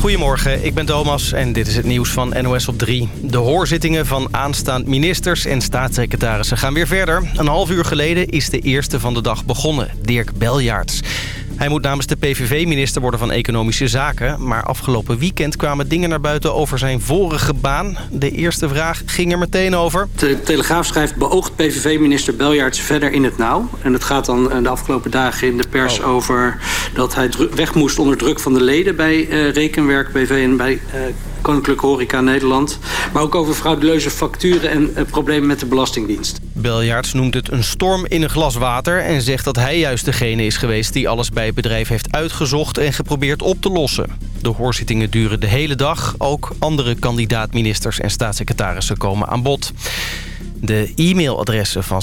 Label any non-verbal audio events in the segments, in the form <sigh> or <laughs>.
Goedemorgen, ik ben Thomas en dit is het nieuws van NOS op 3. De hoorzittingen van aanstaand ministers en staatssecretarissen gaan weer verder. Een half uur geleden is de eerste van de dag begonnen, Dirk Beljaarts. Hij moet namens de PVV minister worden van Economische Zaken. Maar afgelopen weekend kwamen dingen naar buiten over zijn vorige baan. De eerste vraag ging er meteen over. De Telegraaf schrijft beoogd PVV-minister Beljaarts verder in het nauw. En het gaat dan eh, de afgelopen dagen in de pers oh. over dat hij weg moest onder druk van de leden bij uh, Rekenwerk BV en bij uh, Koninklijke Horeca Nederland. Maar ook over frauduleuze facturen en uh, problemen met de Belastingdienst. Beljaarts noemt het een storm in een glas water... en zegt dat hij juist degene is geweest die alles bij het bedrijf heeft uitgezocht... en geprobeerd op te lossen. De hoorzittingen duren de hele dag. Ook andere kandidaat-ministers en staatssecretarissen komen aan bod. De e-mailadressen van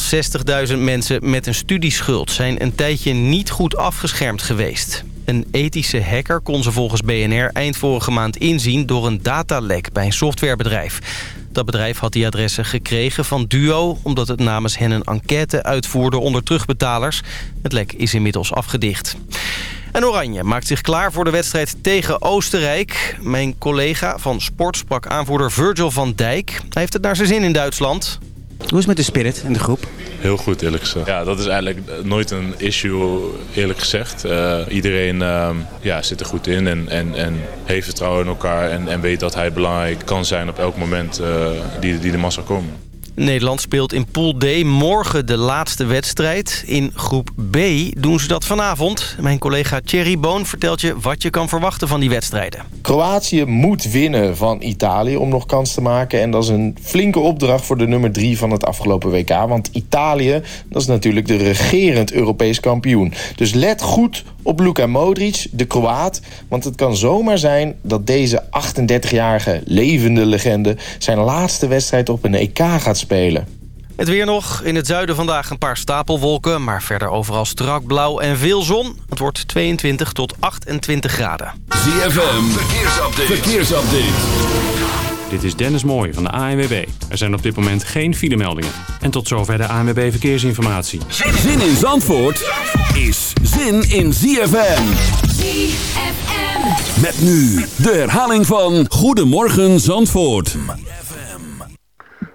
60.000 mensen met een studieschuld... zijn een tijdje niet goed afgeschermd geweest. Een ethische hacker kon ze volgens BNR eind vorige maand inzien... door een datalek bij een softwarebedrijf. Dat bedrijf had die adressen gekregen van Duo... omdat het namens hen een enquête uitvoerde onder terugbetalers. Het lek is inmiddels afgedicht. En Oranje maakt zich klaar voor de wedstrijd tegen Oostenrijk. Mijn collega van Sport sprak aanvoerder Virgil van Dijk. Hij heeft het naar zijn zin in Duitsland. Hoe is het met de spirit in de groep? Heel goed, eerlijk gezegd. Ja, dat is eigenlijk nooit een issue, eerlijk gezegd. Uh, iedereen uh, ja, zit er goed in en, en, en heeft vertrouwen in elkaar... en, en weet dat hij belangrijk kan zijn op elk moment uh, die, die de massa komen. Nederland speelt in Pool D morgen de laatste wedstrijd. In groep B doen ze dat vanavond. Mijn collega Thierry Boon vertelt je wat je kan verwachten van die wedstrijden. Kroatië moet winnen van Italië om nog kans te maken. En dat is een flinke opdracht voor de nummer 3 van het afgelopen WK. Want Italië, dat is natuurlijk de regerend Europees kampioen. Dus let goed op Luka Modric, de Kroaat. Want het kan zomaar zijn dat deze 38-jarige levende legende... zijn laatste wedstrijd op een EK gaat spelen. Het weer nog. In het zuiden vandaag een paar stapelwolken... maar verder overal strak blauw en veel zon. Het wordt 22 tot 28 graden. ZFM, verkeersupdate. verkeersupdate. Dit is Dennis Mooij van de ANWB. Er zijn op dit moment geen filemeldingen. En tot zover de ANWB Verkeersinformatie. Zin in Zandvoort is zin in ZFM. ZFM. Met nu de herhaling van Goedemorgen Zandvoort.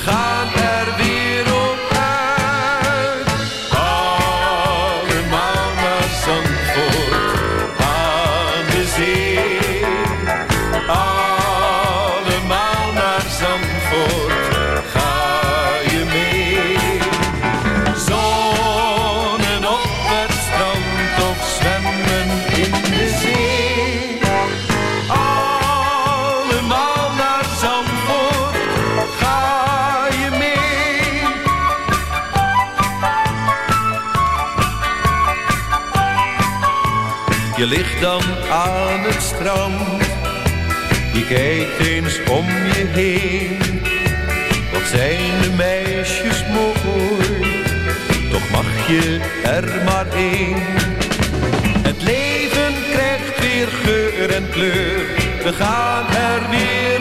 We gaan er Dan aan het strand, je kijkt eens om je heen. Wat zijn de meisjes mooi, toch mag je er maar één. Het leven krijgt weer geur en kleur, we gaan er weer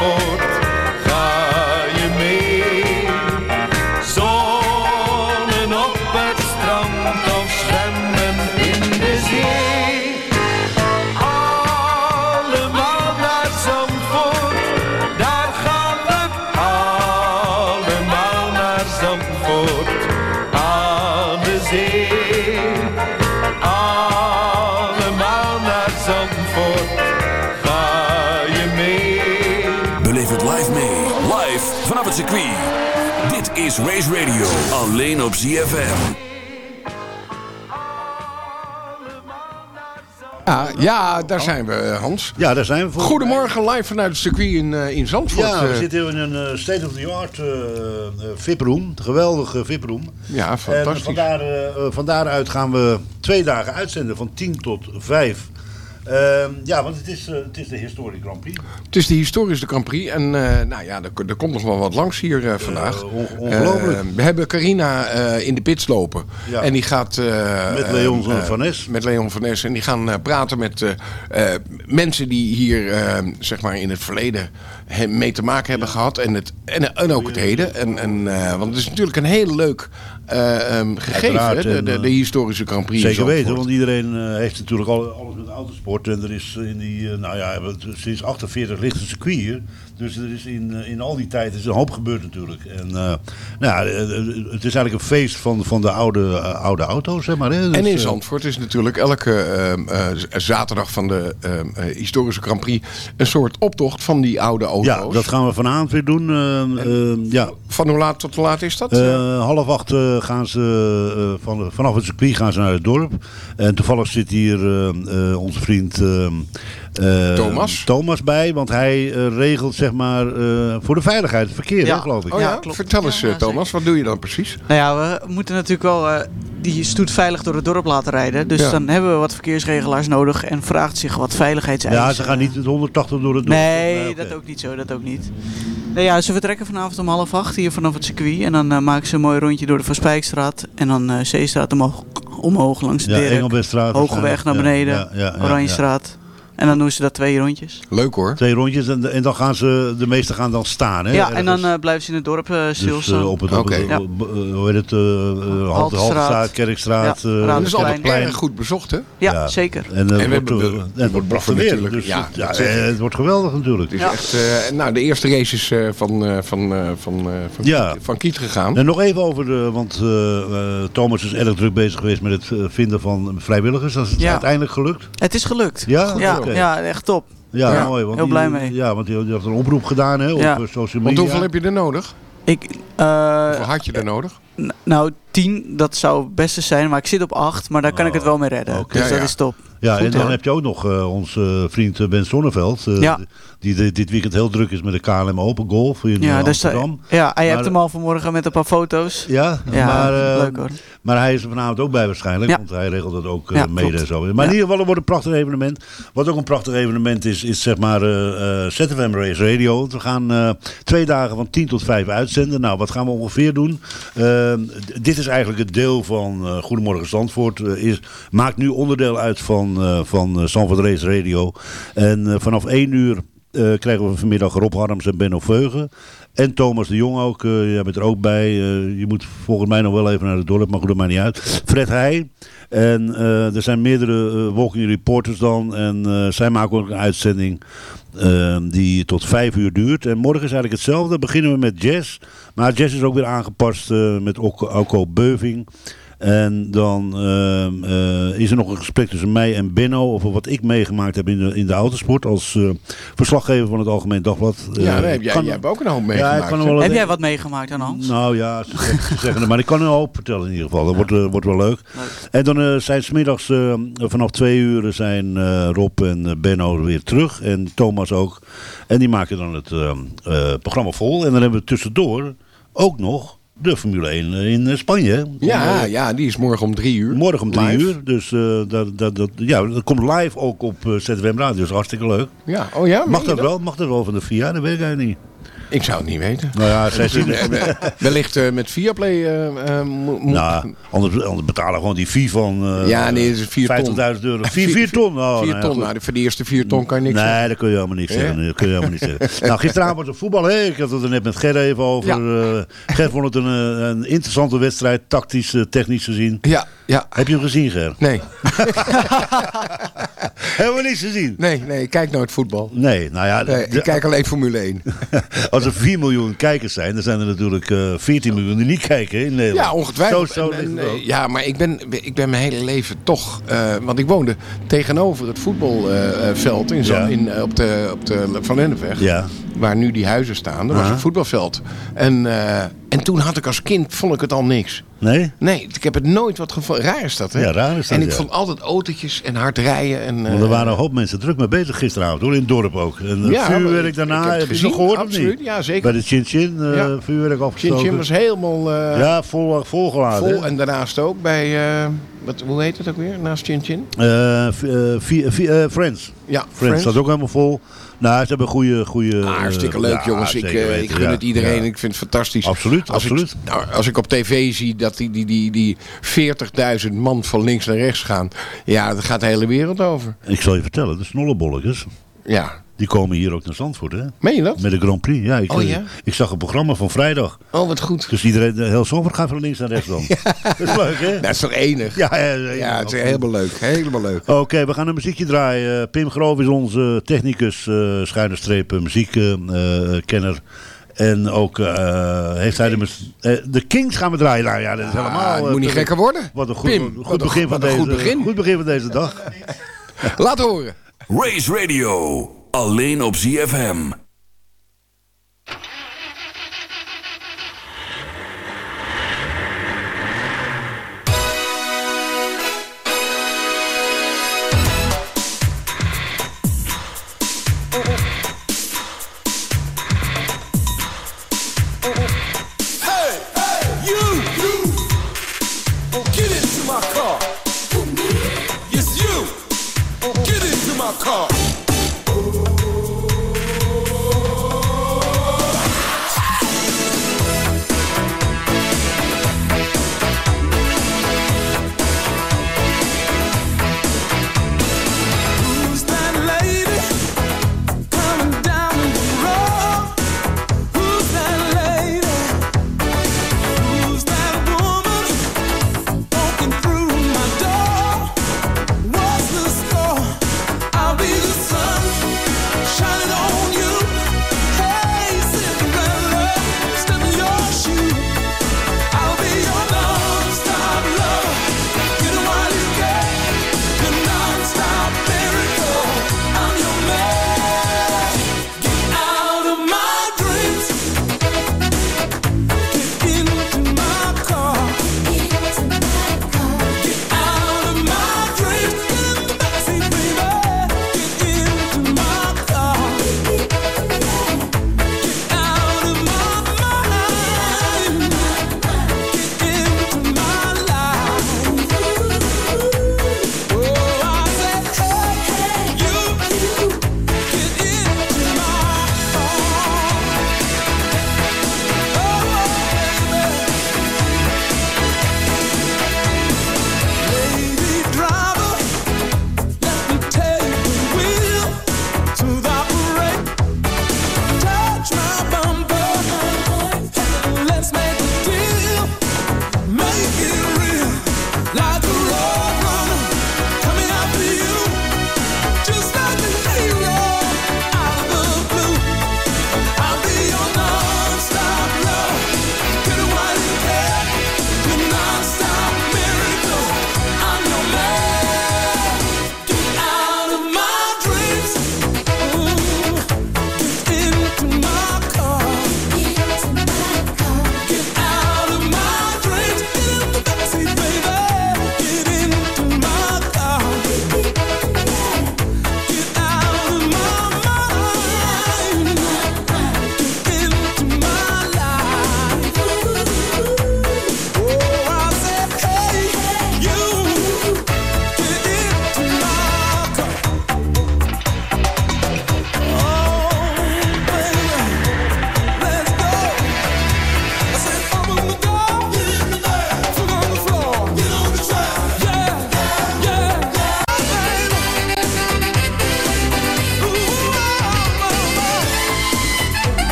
Ga Race Radio. Alleen op ZFM. Ja, ja, daar zijn we, eh, Hans. Ja, daar zijn we voor. Goedemorgen, live vanuit het circuit in, eh, in Zandvoort. Ja, we eh. zitten in een state-of-the-art eh, eh, VIP-room. Geweldige VIP-room. Ja, En fantastisch. vandaar, eh, eh, van daaruit gaan we twee dagen uitzenden van 10 tot 5. Ehm, ja, want het is, eh, het is de Historic Grand Prix. Het is de historische Grand Prix. En eh, nou ja, er, er komt nog wel wat langs hier eh, vandaag. on- ongelooflijk. Eh, we hebben Carina in de pits lopen. Ja. En die gaat... Met Leon van Nes. Met Leon van Nes. En die gaan praten met mensen die hier eh, zeg maar in het verleden mee te maken hebben gehad. En, het, en, en ook het heden. En, en, eh, want het is natuurlijk een heel leuk eh, ehm, gegeven. Hè, de, eh, de historische Grand Prix. Zeker weten, want iedereen heeft natuurlijk al, alles met autosport. En er is in die, nou ja, sinds 48 ligt een circuit hier. Dus er is in, eh, in al die tijd is een hoop gebeurd natuurlijk. En eh, nou ja, eh, het is eigenlijk een feest van, van de oude, oude auto's, zeg maar. Hè? En Dus, in eh, Zandvoort is natuurlijk elke ehm, eh, zaterdag van de ehm, eh, historische Grand Prix een soort optocht van die oude auto's. Ja, dat gaan we vanavond weer doen. eh, eh, ja. Van hoe laat tot hoe laat is dat? Half acht gaan ze van, vanaf het circuit gaan ze naar het dorp. En toevallig zit hier onze vriend eh, Thomas. Thomas bij, want hij eh, regelt zeg maar eh, voor de veiligheid het verkeer, Ja. hè, geloof ik. oh ja, klopt. vertel eens Thomas, wat doe je dan precies? Nou ja, we moeten natuurlijk wel eh, die stoet veilig door het dorp laten rijden. Dus Ja. dan hebben we wat verkeersregelaars nodig en vraagt zich wat veiligheidseisen. Ja, ze gaan niet het 180 door het dorp. Nee, dat ook niet zo, dat ook niet. Nou ja, ze vertrekken vanavond om half acht hier vanaf het circuit. En dan maken ze een mooi rondje door de Van Spijkstraat. En dan eh Zeestraat omhoog, omhoog langs de Ja, Dirk. Engelbertstraat Hogeweg naar beneden, Ja, ja, ja, ja, Oranjestraat. En dan doen ze dat twee rondjes. Leuk hoor. Twee rondjes en, en dan gaan ze, de meesten gaan dan staan, hè? ja, en dan eh, blijven ze in het dorp eh Dus, stilstaan. eh, op het, op Ja. eh, hoe heet het, eh, eh, Haltestraat, Kerkstraat, Ja, eh, Dat is altijd erg goed bezocht hè? ja, ja. zeker. En, eh, En we wordt, eh, het wordt prachtig weer. natuurlijk, Dus, ja, het- ja, eh, wordt geweldig natuurlijk. Het is echt, eh, nou, de eerste races eh, van, eh, van, eh, van, eh, van, Ja. van Kiet gegaan. En nog even over de, want eh, eh, Thomas is erg druk bezig geweest met het eh, vinden van vrijwilligers. Dat is het Ja. uiteindelijk gelukt. Het is gelukt. Ja, ja, echt top. Ja, Ja, mooi. Want heel die- blij mee. Ja, want die had een oproep gedaan hè, op Ja. eh, social media. Want hoeveel heb je er nodig? Ik, eh, Hoeveel had je er nodig? n- nou, 10, dat zou het beste zijn. Maar ik zit op 8, maar daar kan ik het wel mee redden. Dus Ja, dat ja. is top. Ja, Goed, en dan hoor. heb je ook nog eh, onze vriend eh, Ben Sonneveld. eh, Ja. Die de- dit weekend heel druk is met de KLM Open Golf in Ja, eh, dus, eh, Amsterdam. ja, hij hebt hem al vanmorgen met een paar foto's. Ja, Ja, maar, eh, leuk hoor. maar hij is er vanavond ook bij waarschijnlijk, want hij regelt dat ook eh, mede klopt. en zo. Maar in ieder geval, het wordt een prachtig evenement. Wat ook een prachtig evenement is, is zeg maar eh eh, ZFM Race Radio. Want We gaan eh, twee dagen van 10 tot 5 uitzenden. Nou, wat gaan we ongeveer doen? Eh, dit is eigenlijk het deel van eh, Goedemorgen Zandvoort. eh, is, maakt nu onderdeel uit van, eh van eh, Race Radio. En eh, vanaf 1 uur krijgen we vanmiddag Rob Harms en Benno Veugen. En Thomas de Jong ook. jij bent er ook bij. Je moet volgens mij nog wel even naar het dorp, maar goed, dat maakt niet uit. Fred Heij. En er zijn meerdere eh, walking reporters dan. En zij maken ook een uitzending die tot vijf uur duurt. En morgen is eigenlijk hetzelfde. Beginnen we met jazz. Maar jazz is ook weer aangepast met Alco Beuving. En dan ehm, eh, is er nog een gesprek tussen mij en Benno over wat ik meegemaakt heb in de, in de autosport als eh, verslaggever van het Algemeen Dagblad. Ja, Eh, heb jij, kan- jij hebt ook een hoop meegemaakt. Heb jij wat meegemaakt aan Hans? Nou ja, ze zeggen, maar ik kan een hoop vertellen in ieder geval. Dat wordt, wordt wel leuk. En dan zijn smiddags eh vanaf twee uur zijn eh, Rob en Benno weer terug. En Thomas ook. En die maken dan het eh, eh, programma vol. En dan hebben we tussendoor ook nog de Formule 1 in eh, Spanje. Ja, Om, ja, die is morgen om drie uur. Morgen om drie Live. uur. Dus eh, dat, dat, dat, ja, dat komt live ook op eh, ZWM Radio. Dat is hartstikke leuk. Ja, oh ja? Mag dat wel? Mag dat wel van de VIA? Dat weet ik eigenlijk niet. Ik zou het niet weten. Nou ja, Wellicht eh, met Viaplay. eh, eh, mo- Nou, anders, anders betalen we gewoon die fee van eh, Ja, nee, dat is vier ton. 50.000 euro. <laughs> 4 vier ton? Oh, vier nou ja, ton. Nou, voor de eerste vier ton kan je niks Nee, zeggen. dat kun je helemaal niet zeggen. Dat kun je helemaal niet zeggen. <laughs> Nou, gisteravond was het voetbal. Hè? Ik had het er net met Ger even over. Eh Ger vond het een, een interessante wedstrijd, tactisch, technisch gezien. Ja, ja. Heb je hem gezien, Ger? Nee. <laughs> Helemaal niets gezien? Nee, nee, ik kijk nooit voetbal. Nee, nou ja. Nee, ik kijk alleen Formule 1. Als er 4 miljoen kijkers zijn, dan zijn er natuurlijk eh 14 miljoen die niet kijken in Nederland. Ja, ongetwijfeld. Zo, zo En- en, eh, ja, maar ik ben, ik ben mijn hele leven toch... eh, want ik woonde tegenover het voetbalveld in, Ja. in, eh, op, de, op de Van Lennepweg. Ja. Waar nu die huizen staan. Dat was Aha. een voetbalveld. En, eh, en toen had ik als kind, vond ik het al niks. Nee? Nee, ik heb het nooit wat gevonden. Raar is dat, hè? Ja, raar is dat, En ik ja. vond altijd autootjes en hard rijden. En, eh, er waren een hoop mensen druk mee bezig gisteravond, hoor, in het dorp ook. En eh, Ja, vuurwerk ik- daarna, heb je nog gehoord of absoluut, niet? Ja, zeker. Bij de Chin Chin, eh, Ja. vuurwerk afgestoken. Chin Chin was helemaal eh, Ja, vol, volgeladen. vol. hè? En daarnaast ook bij, eh, wat, hoe heet het ook weer, naast Chin Chin? Eh, eh, eh, Friends. Ja, Friends staat ook helemaal vol. Nou, ze hebben goede... goede Ah, hartstikke eh, leuk, jongens. Ik, eh, weten, ik gun het iedereen. Ik vind het fantastisch. Absoluut, als absoluut. Ik, nou, als ik op tv zie dat die, die, die, die 40.000 man van links naar rechts gaan. Ja, daar gaat de hele wereld over. Ik zal je vertellen, de snollebolletjes, Ja. Die komen hier ook naar Zandvoort, hè? Meen je dat? Met de Grand Prix. Ja, ik, Oh, eh, ja? ik zag het programma van vrijdag. Oh, wat goed. Dus iedereen, de heel Zandvoort gaat van links naar rechts dan. <laughs> Dat is leuk, hè? Dat is toch enig? Ja, ja, Ja, het is helemaal leuk. Helemaal leuk. Oké, we gaan een muziekje draaien. Pim Groof is onze technicus, eh schuine streep, eh, muziekkenner. en ook eh, heeft hij de, eh, de Kings gaan we draaien. Nou ja, dat is helemaal... Ah, het eh, moet niet gekker worden. Wat een goed, Pim, goed, een- begin, van een deze, goed begin. goed begin van deze dag. <laughs> Laat horen. Race Radio. Alleen op ZFM.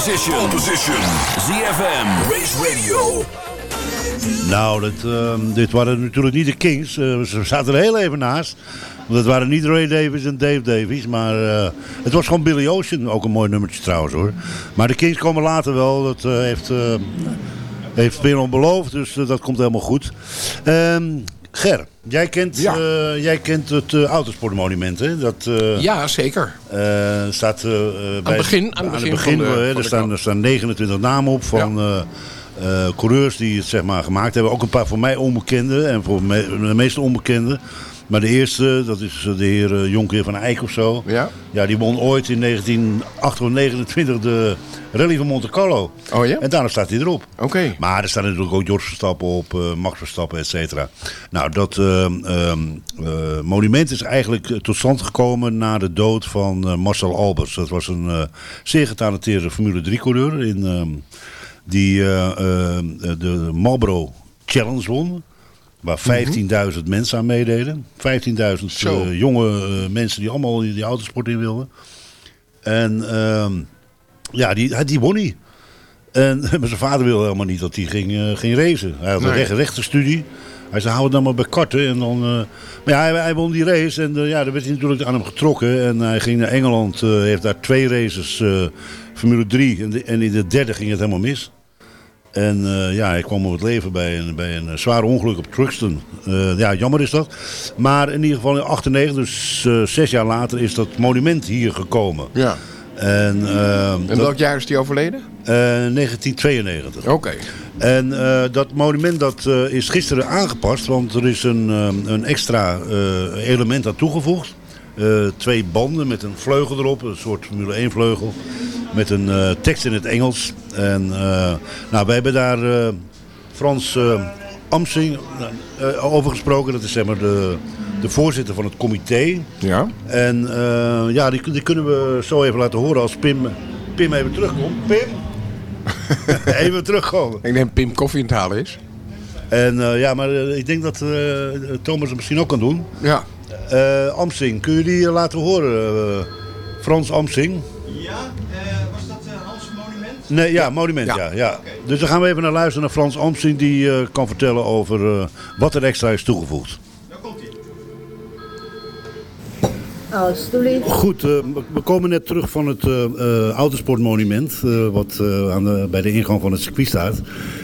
Position. ZFM, Race Radio. Nou, dit, ehm, dit waren natuurlijk niet de Kings. Eh, ze zaten er heel even naast. Want het waren niet Ray Davis en Dave Davies. Maar eh, het was gewoon Billy Ocean. Ook een mooi nummertje trouwens hoor. Maar de Kings komen later wel. Dat eh, heeft, uh, heeft Veron beloofd. Dus dat komt helemaal goed. Ehm, Ger, jij kent, Ja. eh, jij kent het eh, autosportmonument hè? Dat, eh, Ja, zeker. staat eh, bij begin- aan het begin de- er, de staan, er staan 29 namen op van coureurs die het zeg maar, gemaakt hebben. Ook een paar voor mij onbekende en voor me, de meeste onbekende. Maar de eerste, dat is eh, de heer eh, Jonker van Eyck of zo. Ja. Ja, die won ooit in 1929 de Rally van Monte Carlo. Oh ja? En daarna staat hij erop. Oké. Maar er staan natuurlijk ook Jos Verstappen op, eh, Max Verstappen, et cetera. Nou, dat ehm, ehm, eh, monument is eigenlijk eh, tot stand gekomen na de dood van eh, Marcel Albers. Dat was een eh, zeer getalenteerde Formule 3-coureur in, ehm, die eh, de Marlboro Challenge won. Waar 15.000 mensen aan meededen. 15.000 Zo. eh, jonge eh, mensen die allemaal die, die autosport in wilden. En ehm, ja, die, die won hij. En <laughs> maar zijn vader wilde helemaal niet dat hij ging, eh, ging racen. Hij had een Nee. recht, rechtenstudie. Hij zei, hou het dan maar bij karten. En dan, maar ja, hij, hij won die race en ja, daar werd hij natuurlijk aan hem getrokken. En hij ging naar Engeland, heeft daar twee races, Formule 3. En, de- en in de derde ging het helemaal mis. En eh, ja, hij kwam om het leven bij een, bij een eh, zwaar ongeluk op Truxton. Eh, ja, jammer is dat. Maar in ieder geval in 98, dus zes jaar later, is dat monument hier gekomen. Ja. En, En dat- welk jaar is die overleden? eh, 1992. Oké. En dat monument dat, is gisteren aangepast, want er is een, een extra element aan toegevoegd. Eh, twee banden met een vleugel erop, een soort Formule 1 vleugel. Met een eh, tekst in het Engels. En eh, nou, wij hebben daar Frans Amsing over gesproken. Dat is zeg maar de, de voorzitter van het comité. Ja. En ja, die, die kunnen we zo even laten horen als Pim, Pim even terugkomt. Pim? <laughs> even terugkomen. Ik denk Pim koffie in het halen is. En ja, maar ik denk dat Thomas het misschien ook kan doen. Ja. Eh, Amsing, kun je die eh, laten horen? eh, Frans Amsing. Ja, was dat Hans Monument? Nee, ja, monument, ja. ja, Dus dan gaan we even naar luisteren naar Frans Amsing. Die eh, kan vertellen over eh, wat er extra is toegevoegd. Alsjeblieft. Goed, eh, we komen net terug van het eh, eh, autosportmonument, eh, wat eh, aan de, bij de ingang van het circuit staat.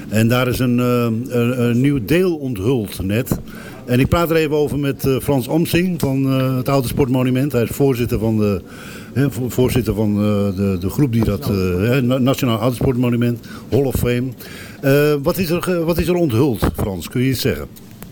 En daar is een, een, een nieuw deel onthuld net. En ik praat er even over met eh, Frans Omsing van eh, het autosportmonument. Hij is voorzitter van de, voorzitter van eh, de, de groep die dat, Nationaal Autosportmonument, Hall of Fame. Wat, is er, wat is er onthuld, Frans? Kun je iets zeggen?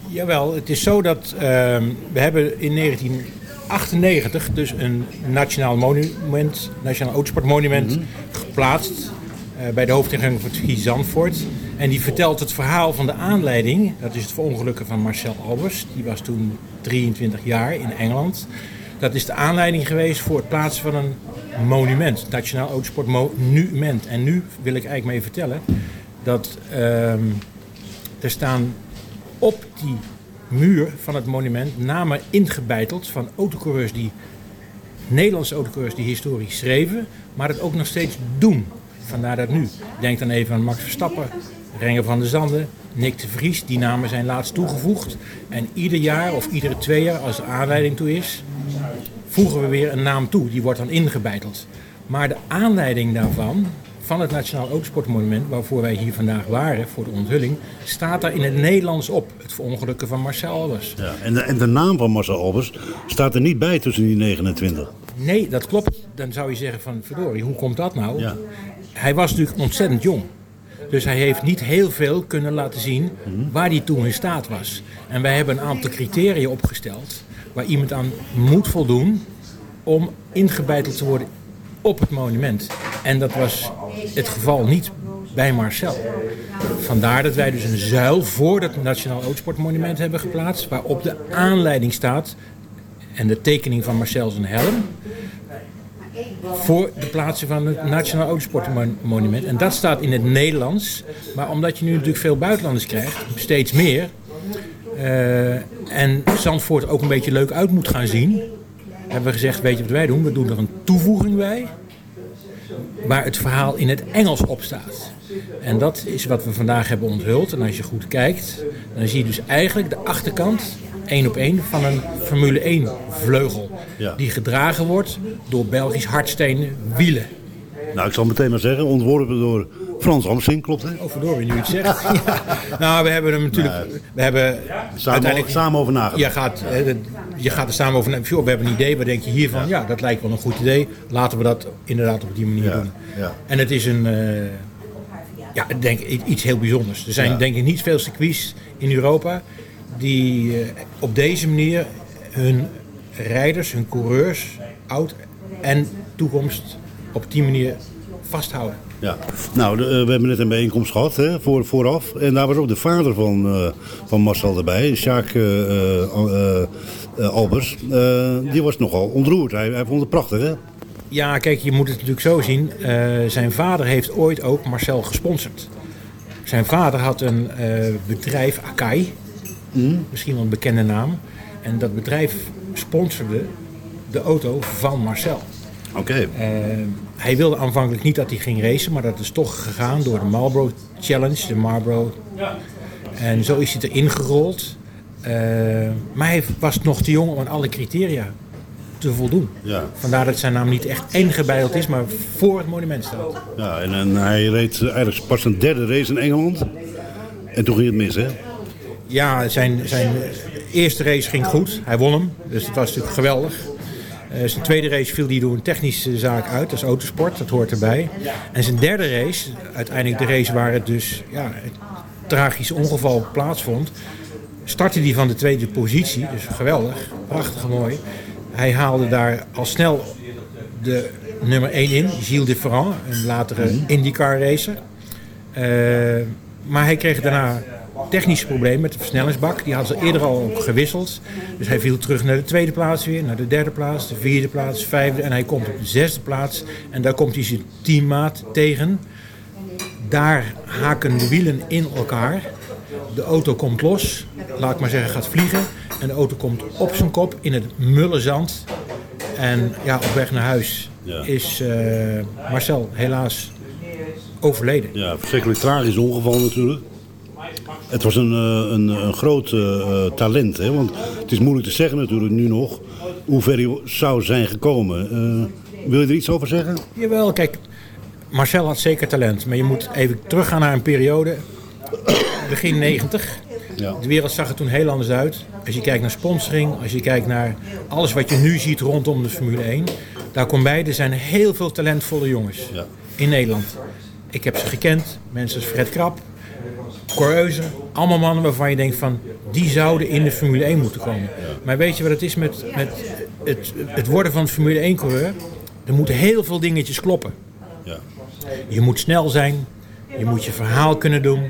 Jawel, het is zo dat ehm, we hebben in 1998 dus een nationaal monument, nationaal autosportmonument geplaatst eh, bij de hoofdingang van het Zandvoort. En die vertelt het verhaal van de aanleiding. Dat is het verongelukken van Marcel Albers. Die was toen 23 jaar in Engeland. Dat is de aanleiding geweest voor het plaatsen van een monument, nationaal autosportmonument. En nu wil ik eigenlijk mee vertellen dat ehm, er staan op die muur van het monument namen ingebeiteld van autocoureurs die Nederlandse autocoureurs die historisch schreven, maar het ook nog steeds doen. Vandaar dat nu. Denk dan even aan Max Verstappen, Renger van der Zanden, Nick de Vries. Die namen zijn laatst toegevoegd. En ieder jaar of iedere twee jaar, als er aanleiding toe is, voegen we weer een naam toe. Die wordt dan ingebeiteld. Maar de aanleiding daarvan, van het Nationaal Autosportmonument, waarvoor wij hier vandaag waren voor de onthulling, staat daar in het Nederlands op. Het verongelukken van Marcel Albers. Ja, en, de, en de naam van Marcel Albers staat er niet bij tussen die 29. Nee, dat klopt. Dan zou je zeggen van verdorie, hoe komt dat nou? Hij was natuurlijk ontzettend jong. Dus hij heeft niet heel veel kunnen laten zien waar hij toen in staat was. En wij hebben een aantal criteria opgesteld waar iemand aan moet voldoen om ingebeiteld te worden op het monument. En dat was het geval niet bij Marcel. Vandaar dat wij dus een zuil voor het Nationaal Autosportmonument hebben geplaatst, waarop de aanleiding staat en de tekening van Marcel zijn helm voor de plaatsing van het Nationaal Autosportmonument. En dat staat in het Nederlands. Maar omdat je nu natuurlijk veel buitenlanders krijgt, steeds meer, eh, en Zandvoort ook een beetje leuk uit moet gaan zien, hebben we gezegd, weet je wat wij doen? We doen er een toevoeging bij. waar het verhaal in het Engels op staat. En dat is wat we vandaag hebben onthuld. En als je goed kijkt, dan zie je dus eigenlijk de achterkant, één op één, van een Formule 1 vleugel. Ja. Die gedragen wordt door Belgisch hardstenen wielen. Nou, ik zal meteen maar zeggen, ontworpen door Frans Amsing, klopt hè? Oh, verdorie, nu het zegt. <laughs> ja. Nou, we hebben hem natuurlijk... We hebben Samen, samen over nagedacht. Je gaat, eh, je gaat er samen over na- Joh, We hebben een idee, wat denk je hiervan? Ja. dat lijkt wel een goed idee. Laten we dat inderdaad op die manier doen. ja. En het is een... eh, ja, ik denk iets heel bijzonders. Er zijn Ja. denk ik niet veel circuits in Europa... die eh, op deze manier hun rijders, hun coureurs... oud en toekomst op die manier vasthouden. Ja. Nou, de, eh, we hebben net een bijeenkomst gehad hè, voor, vooraf. En daar was ook de vader van, eh, van Marcel erbij, Sjaak Albers. Die was nogal ontroerd. Hij, hij vond het prachtig, hè? Ja, kijk, je moet het natuurlijk zo zien. Zijn vader heeft ooit ook Marcel gesponsord. Zijn vader had een bedrijf, Akai. Misschien wel een bekende naam. En dat bedrijf sponsorde de auto van Marcel. Oké. Eh, hij wilde aanvankelijk niet dat hij ging racen, maar dat is toch gegaan door de Marlboro Challenge, de Marlboro. En zo is hij erin gerold. Eh, maar hij was nog te jong om aan alle criteria te voldoen. Ja. Vandaar dat zijn naam niet echt ingebeiteld is, maar voor het monument staat. Ja, en, en hij reed eigenlijk pas zijn derde race in Engeland. En toen ging het mis, hè? Ja, zijn, zijn eerste race ging goed. Hij won hem, dus dat was natuurlijk geweldig. Eh, zijn tweede race viel hij door een technische zaak uit, dat is autosport, dat hoort erbij. En zijn derde race, uiteindelijk de race waar het dus ja, het tragische ongeval plaatsvond, startte hij van de tweede positie, dus geweldig, prachtig mooi. Hij haalde daar al snel de nummer 1 in, Gilles de Ferrand, een latere IndyCar racer. Eh, maar hij kreeg daarna technische problemen met de versnellingsbak. Die hadden ze eerder al gewisseld. Dus hij viel terug naar de tweede plaats weer, naar de derde plaats, de vierde plaats, vijfde. En hij komt op de zesde plaats. En daar komt hij zijn teammaat tegen. Daar haken de wielen in elkaar. De auto komt los, laat ik maar zeggen, gaat vliegen. En de auto komt op zijn kop in het mulle zand. En ja, op weg naar huis is eh, Marcel helaas overleden. Ja, verschrikkelijk tragisch ongeval natuurlijk. Het was een, eh, een, een groot eh, eh, talent, hè? want het is moeilijk te zeggen natuurlijk nu nog hoe ver hij zou zijn gekomen. Wil je er iets over zeggen? Jawel, kijk, Marcel had zeker talent. Maar je moet even teruggaan naar een periode, <coughs> begin 90. Ja. De wereld zag er toen heel anders uit. Als je kijkt naar sponsoring, als je kijkt naar alles wat je nu ziet rondom de Formule 1. Daar komt bij, er zijn heel veel talentvolle jongens in Nederland. Ik heb ze gekend, mensen als Fred Krap, Correuze. Allemaal mannen waarvan je denkt van, die zouden in de Formule 1 moeten komen. Maar weet je wat het is met, met het, het worden van Formule 1 coureur? Er moeten heel veel dingetjes kloppen. Ja. Je moet snel zijn, je moet je verhaal kunnen doen.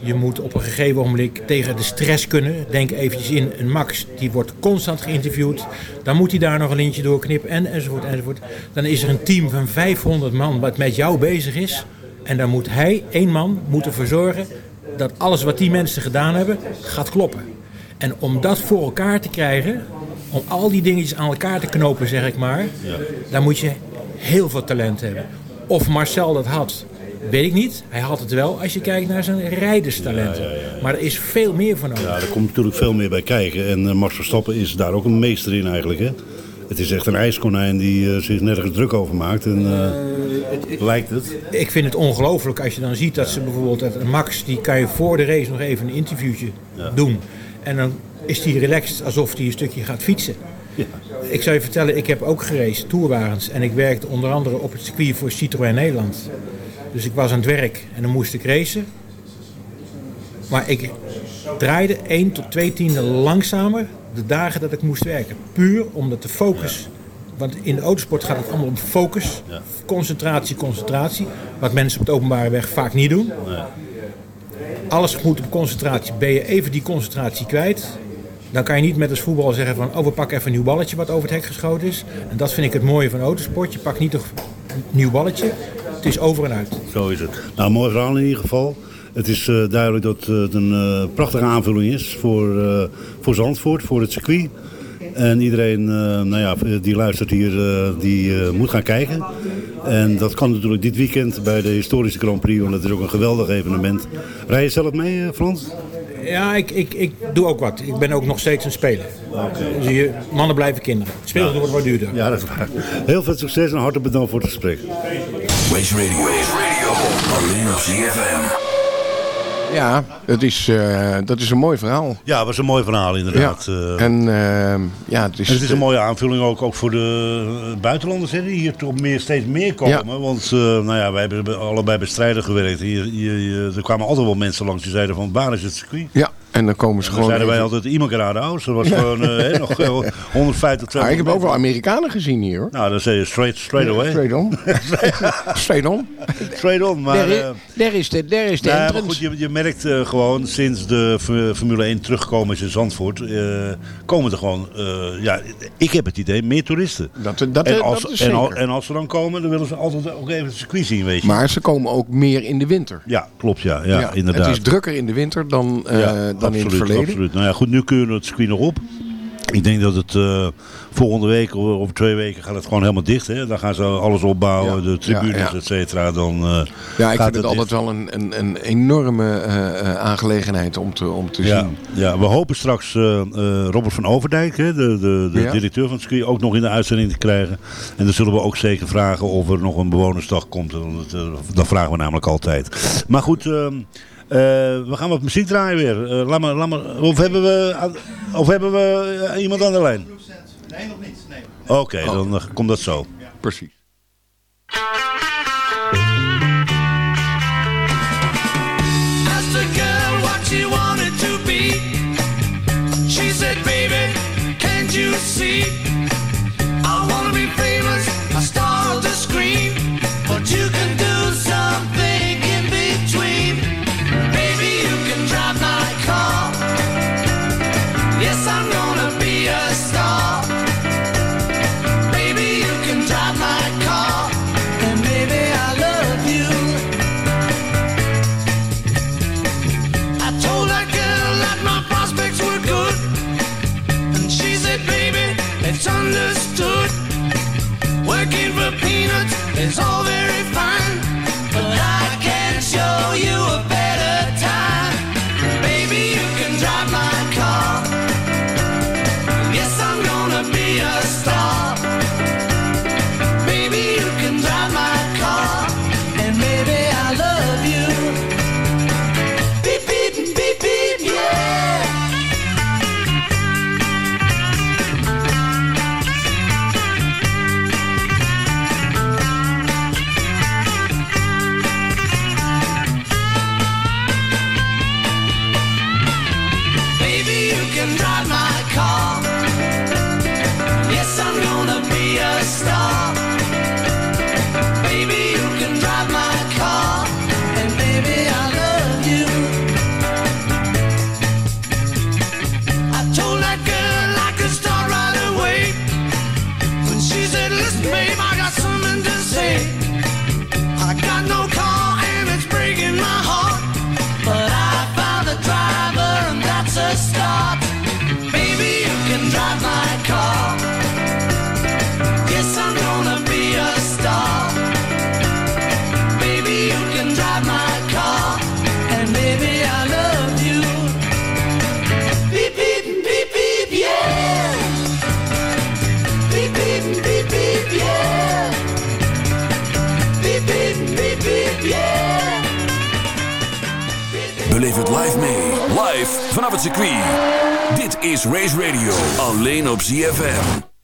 Je moet op een gegeven ogenblik tegen de stress kunnen. Denk eventjes in, een Max die wordt constant geïnterviewd. Dan moet hij daar nog een lintje doorknippen en, enzovoort enzovoort. Dan is er een team van 500 man wat met jou bezig is. En dan moet hij, één man, moet ervoor zorgen dat alles wat die mensen gedaan hebben, gaat kloppen. En om dat voor elkaar te krijgen, om al die dingetjes aan elkaar te knopen, zeg ik maar, dan moet je heel veel talent hebben. Of Marcel dat had, weet ik niet. Hij had het wel als je kijkt naar zijn rijderstalenten. Maar er is veel meer van nodig. Ja, er komt natuurlijk veel meer bij kijken. En eh, Max Verstappen is daar ook een meester in eigenlijk. Hè? Het is echt een ijskonijn die eh, zich nergens druk over maakt. En, eh, lijkt het. Ik vind het ongelooflijk als je dan ziet dat ze bijvoorbeeld... Dat Max, die kan je voor de race nog even een interviewtje doen. En dan is hij relaxed alsof hij een stukje gaat fietsen. Ik zou je vertellen, ik heb ook geraced, tourwagens. En ik werkte onder andere op het circuit voor Citroën Nederland. Dus ik was aan het werk en dan moest ik racen. Maar ik draaide 1 tot 2 tienden langzamer de dagen dat ik moest werken. Puur omdat de focus... Want in de autosport gaat het allemaal om focus. Concentratie, concentratie. Wat mensen op de openbare weg vaak niet doen. Alles moet op concentratie. Ben je even die concentratie kwijt... Dan kan je niet met als voetbal zeggen van... oh, we pakken even een nieuw balletje wat over het hek geschoten is. En dat vind ik het mooie van autosport. Je pakt niet een nieuw balletje. Het is over en uit. Zo is het. Nou, mooi verhaal in ieder geval. Het is eh, duidelijk dat het een eh, prachtige aanvulling is voor, eh, voor Zandvoort, voor het circuit. En iedereen eh, nou ja, die luistert hier, eh, die eh, moet gaan kijken. En dat kan natuurlijk dit weekend bij de historische Grand Prix, want het is ook een geweldig evenement. Rij je zelf mee, eh, Frans? Ja, ik, ik, ik doe ook wat. Ik ben ook nog steeds een speler. Zie je, mannen blijven kinderen. Spelen wordt wat duurder. Ja, dat is waar. Heel veel succes en hartelijk bedankt voor het gesprek. Race Radio. Race Radio. Alleen op CFM. Ja, het is, eh, dat is een mooi verhaal. Ja, dat was een mooi verhaal inderdaad. Eh, En eh, ja, het is, En het is een mooie aanvulling ook, ook voor de eh, buitenlanders hè, die hier toch meer, steeds meer komen. Want eh, nou ja, wij hebben allebei bij strijder gewerkt. Hier, hier, hier- er kwamen altijd wel mensen langs die zeiden van waar is het circuit? Ja, en dan komen ze dan gewoon... zeiden wij even- altijd iemand aan de ouders. Dat was gewoon eh, nog eh, 150, 200 Ah, ik heb ook wel. Amerikanen gezien hier hoor. Nou, dan zei je straight, straight away. Straight on. <laughs> Straight on. Straight on, maar... Daar is- eh, daar is de, daar is de maar entrance. goed, je, je merkt eh, gewoon sinds de Formule 1 terugkomen is in Zandvoort, eh, komen er gewoon, eh, ja, ik heb het idee, meer toeristen. Dat, dat, en, dat als, is en, al- en als ze dan komen, dan willen ze altijd ook even het circuit zien, weet je. Maar ze komen ook meer in de winter. Ja, klopt, ja, ja, inderdaad. Het is drukker in de winter dan, eh, Ja, dan in het absoluut, verleden. Absoluut. Nou ja, goed, nu kunnen we het circuit nog op. Ik denk dat het eh, volgende week of over twee weken gaat het gewoon helemaal dicht. Hè? Dan gaan ze alles opbouwen, de tribunes, ja. et cetera. Dan eh, Ja, ik vind het altijd wel een, een, een enorme eh, aangelegenheid om te, om te Ja, zien. ja, we hopen straks Robert van Overdijk, hè, de, de, de directeur van het circuit, ook nog in de uitzending te krijgen. En dan zullen we ook zeker vragen of er nog een bewonersdag komt. Dat, dat vragen we namelijk altijd. Maar goed, ehm, eh, we gaan wat muziek draaien weer. Eh, laat maar, laat maar, of hebben we, of hebben we eh, iemand aan de lijn? Nee, nog niet. Nee. Oké, dan eh, komt dat zo. Precies. Dit is Race Radio. Alleen op ZFM.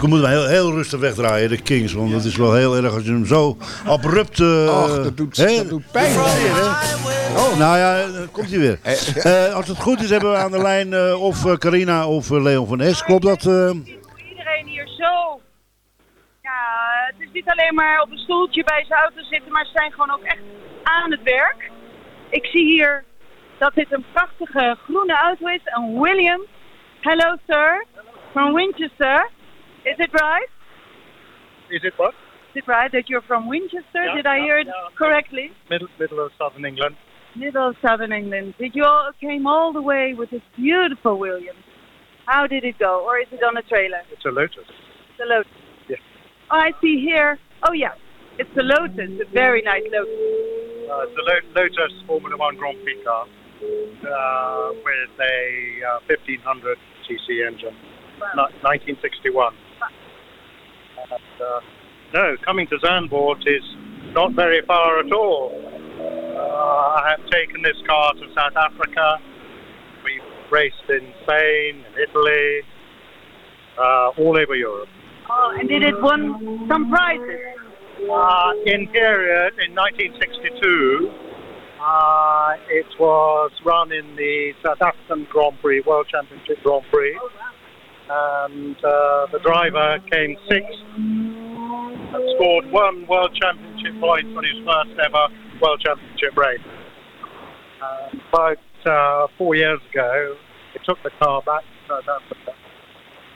Je moet hem heel, heel rustig wegdraaien, de Kings. Want het is wel heel erg als je hem zo abrupt... eh, Och, dat doet, hè? dat doet pijn. Oh, nou ja, dan komt hij weer. Eh, als het goed is hebben we aan de lijn eh, of eh, Carina of eh, Leon van Es. Klopt dat? eh? iedereen hier zo. Ja, het is niet alleen maar op een stoeltje bij zijn auto zitten, maar ze zijn gewoon ook echt aan het werk. Ik zie hier dat dit een prachtige groene auto is, een William. Hello sir, from Winchester. Is it right? Is it what? Is it right that you're from Winchester? Yeah, Did I yeah, hear it yeah. correctly? Middle, middle of southern England. Middle of southern England. Did you all came all the way with this beautiful William? How did it go? Or is it on a trailer? It's a Lotus. It's a Lotus. Yeah. Oh, I see here. Oh yeah, it's a Lotus, a very nice Lotus. Uh, it's a Lo- Lotus Formula One Grand Prix car uh, with a uh, 1500 cc engine, Ni- 1961. And, uh, no, coming to Zandvoort is not very far at all. Uh, I have taken this car to South Africa. We've raced in Spain, in Italy, uh, all over Europe. Oh, and did it won some prizes? Uh, in period, in 1962, uh, it was run in the South African Grand Prix, World Championship Grand Prix, and uh, the driver came sixth and scored one World Championship point on his first ever World Championship race. Uh, about uh, four years ago, they took the car back to South Africa,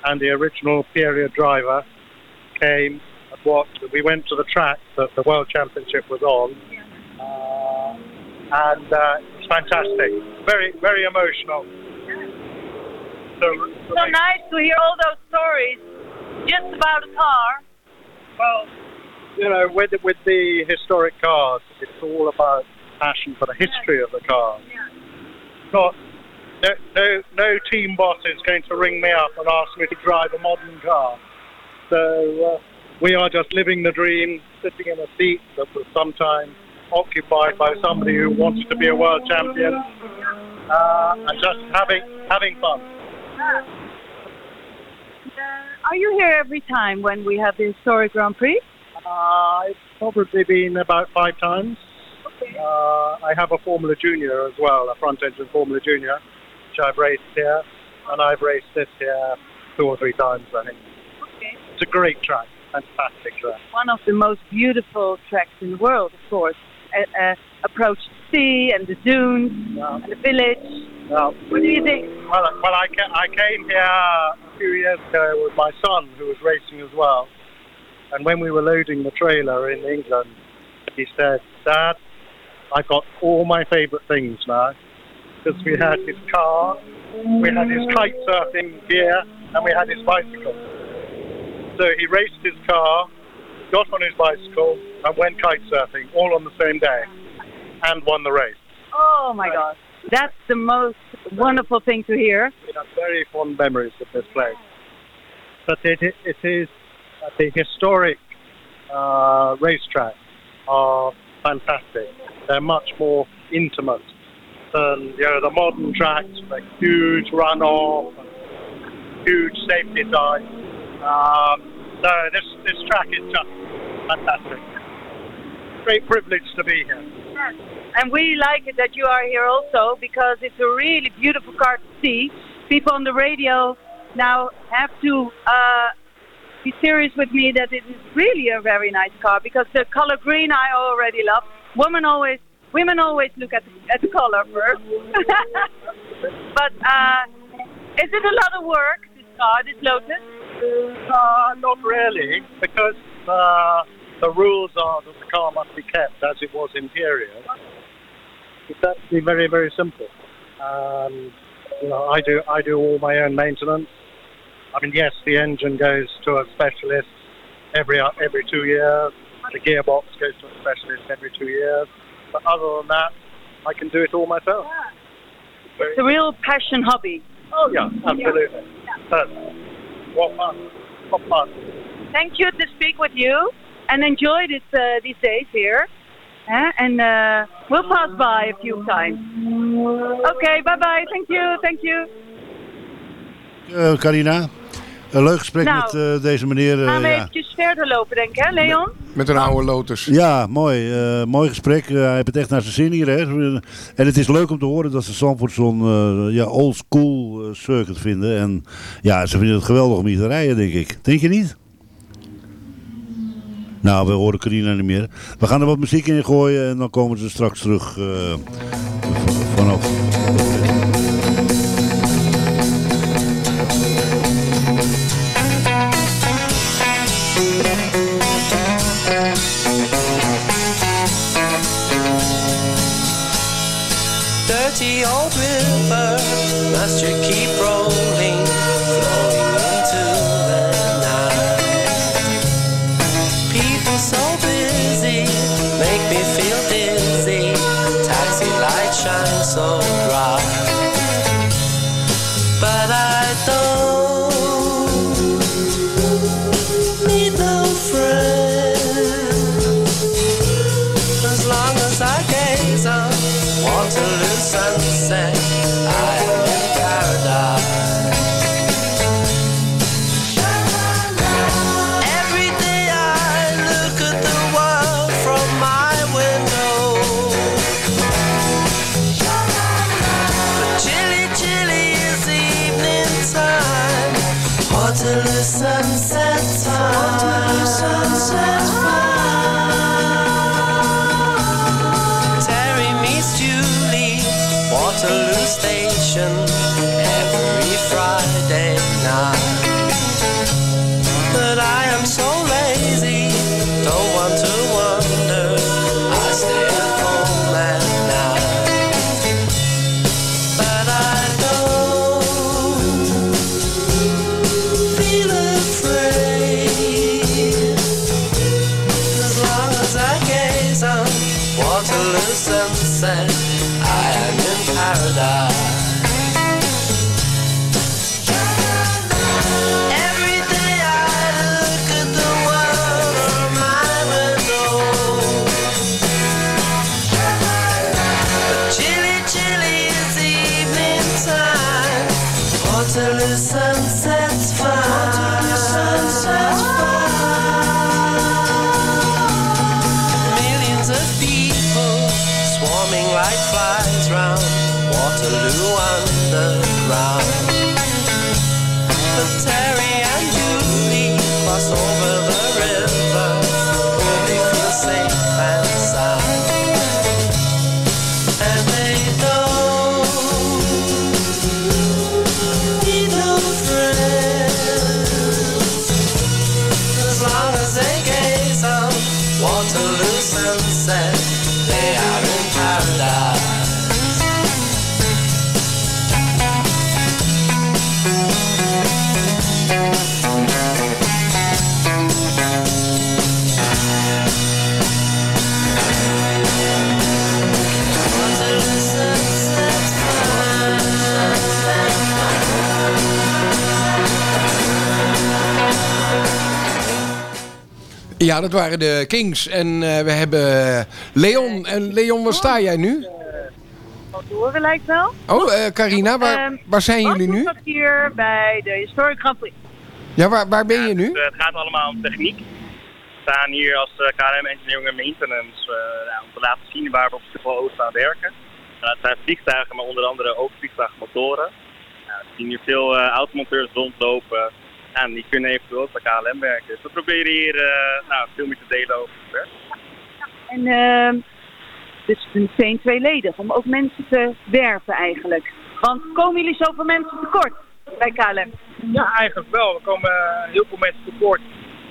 and the original period driver came at what we went to the track that the World Championship was on, uh, and uh, it's fantastic, very very emotional. So, So nice to hear all those stories just about a car. Well, you know, with with the historic cars, it's all about passion for the history of the car. Not no, no no team boss is going to ring me up and ask me to drive a modern car. So uh, we are just living the dream, sitting in a seat that was sometimes occupied by somebody who wanted to be a world champion, uh, and just having having fun. Are you here every time when we have the historic Grand Prix? Uh, it's probably been about five times. Uh, I have a Formula Junior as well, a front engine Formula Junior, which I've raced here, and I've raced this here two or three times, I think. Okay. It's a great track, fantastic track. One of the most beautiful tracks in the world, of course. Uh, uh, approach the sea and the dunes and the village. Well, What do you think? Well, well I, ca- I came here a few years ago with my son, who was racing as well. And when we were loading the trailer in England, he said, Dad, I've got all my favourite things now. Because we had his car, we had his kite surfing gear, and we had his bicycle. So he raced his car, got on his bicycle, and went kite surfing all on the same day, and won the race. Oh my God. That's the most wonderful thing to hear. We have very fond memories of this place. But it, it is the historic uh, racetracks are fantastic. They're much more intimate than you know the modern tracks, the huge runoff, and huge safety signs. Um, so this this track is just fantastic. Great privilege to be here. And we like it that you are here also because it's a really beautiful car to see. People on the radio now have to uh, be serious with me that it is really a very nice car because the color green I already love. Women always women always look at at the color first. <laughs> but uh, is it a lot of work? This car, this Lotus? Uh, not really, because uh, the rules are that the car must be kept as it was in period. It's actually very, very simple. Um, you know, I do I do all my own maintenance. I mean, yes, the engine goes to a specialist every every two years. The gearbox goes to a specialist every two years. But other than that, I can do it all myself. It's a real passion hobby. Oh yeah, absolutely. But what fun! What fun! Thank you to speak with you and enjoy this uh, these days here. Uh, and uh, we'll pass by a few times. Okay, bye bye. Thank you, thank you. Eh, Carina. Een leuk gesprek Nou, met eh, deze meneer. eh, Gaan we ja. eventjes verder lopen, denk ik, hè, Leon? Met een oude Lotus. Ja, mooi. eh, mooi gesprek. Eh, hij heeft het echt naar zijn zin hier. Hè. En het is leuk om te horen dat ze Zandvoort zo'n eh, ja, old school circuit vinden. En ja, ze vinden het geweldig om hier te rijden, denk ik. Denk je niet? Nou, we horen Carina niet meer. We gaan er wat muziek in gooien en dan komen ze straks terug eh, vanaf. Dirty old river, must you keep Waterloo Underground. But Terry and Julie cross over the river Ja, dat waren de Kings. En eh, we hebben Leon. En Leon, waar sta jij nu? Wat horen lijkt wel. Oh, eh, Carina, waar, Ehm, waar zijn jullie nu? Is hier bij de Historic Grand Prix. Ja, waar, waar ben je nu? Eh, het gaat allemaal om techniek. We staan hier als eh, KLM Engineering and Maintenance eh, nou, om te laten zien waar we op Schiphol Oost aan werken. Nou, het zijn vliegtuigen, maar onder andere ook vliegtuigmotoren. Nou, we zien hier veel eh, automonteurs rondlopen en die kunnen eventueel ook bij KLM werken. Dus we proberen hier eh, nou, veel meer te delen over het werk. En ehm dus meteen tweeledig, om ook mensen te werven eigenlijk. Want komen jullie zoveel mensen tekort bij KLM? Ja, eigenlijk wel. We komen eh, heel veel mensen tekort.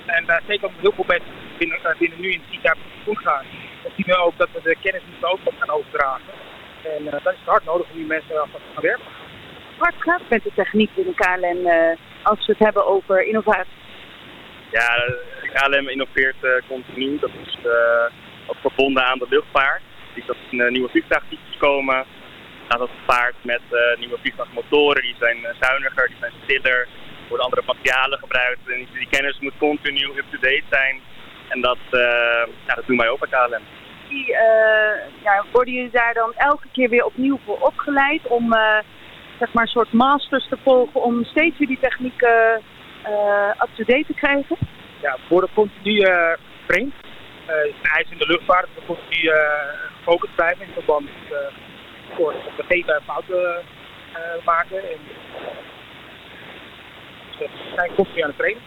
En uh, zeker omdat heel veel mensen binnen, uh, binnen nu in het ziekenhuis goed gaan. Dan zien we ook dat we de kennis niet ook op gaan overdragen. En uh, dat is hard nodig om die mensen af te gaan werken. Hard gaat met de techniek binnen KLM uh, als we het hebben over innovatie? Ja, KLM innoveert uh, continu. Dat is ook verbonden aan de luchtvaart. Dus dat er nieuwe vliegtuigtypes komen, gaat dat gepaard met nieuwe vliegtuigmotoren. Die zijn zuiniger, die zijn stiller, er worden andere materialen gebruikt. En die, kennis moet continu up-to-date zijn. En dat, ja, dat doen wij ook bij KLM. Die, ja, worden jullie daar dan elke keer weer opnieuw voor opgeleid om zeg maar een soort masters te volgen om steeds weer die techniek eh, up-to-date te krijgen? Ja, we worden continu eh. Eh, het is in de luchtvaart. We continu eh, gefocust blijven in verband met eh, voor het vergeten en fouten eh, maken. En, dus, we zijn continu aan het trainen.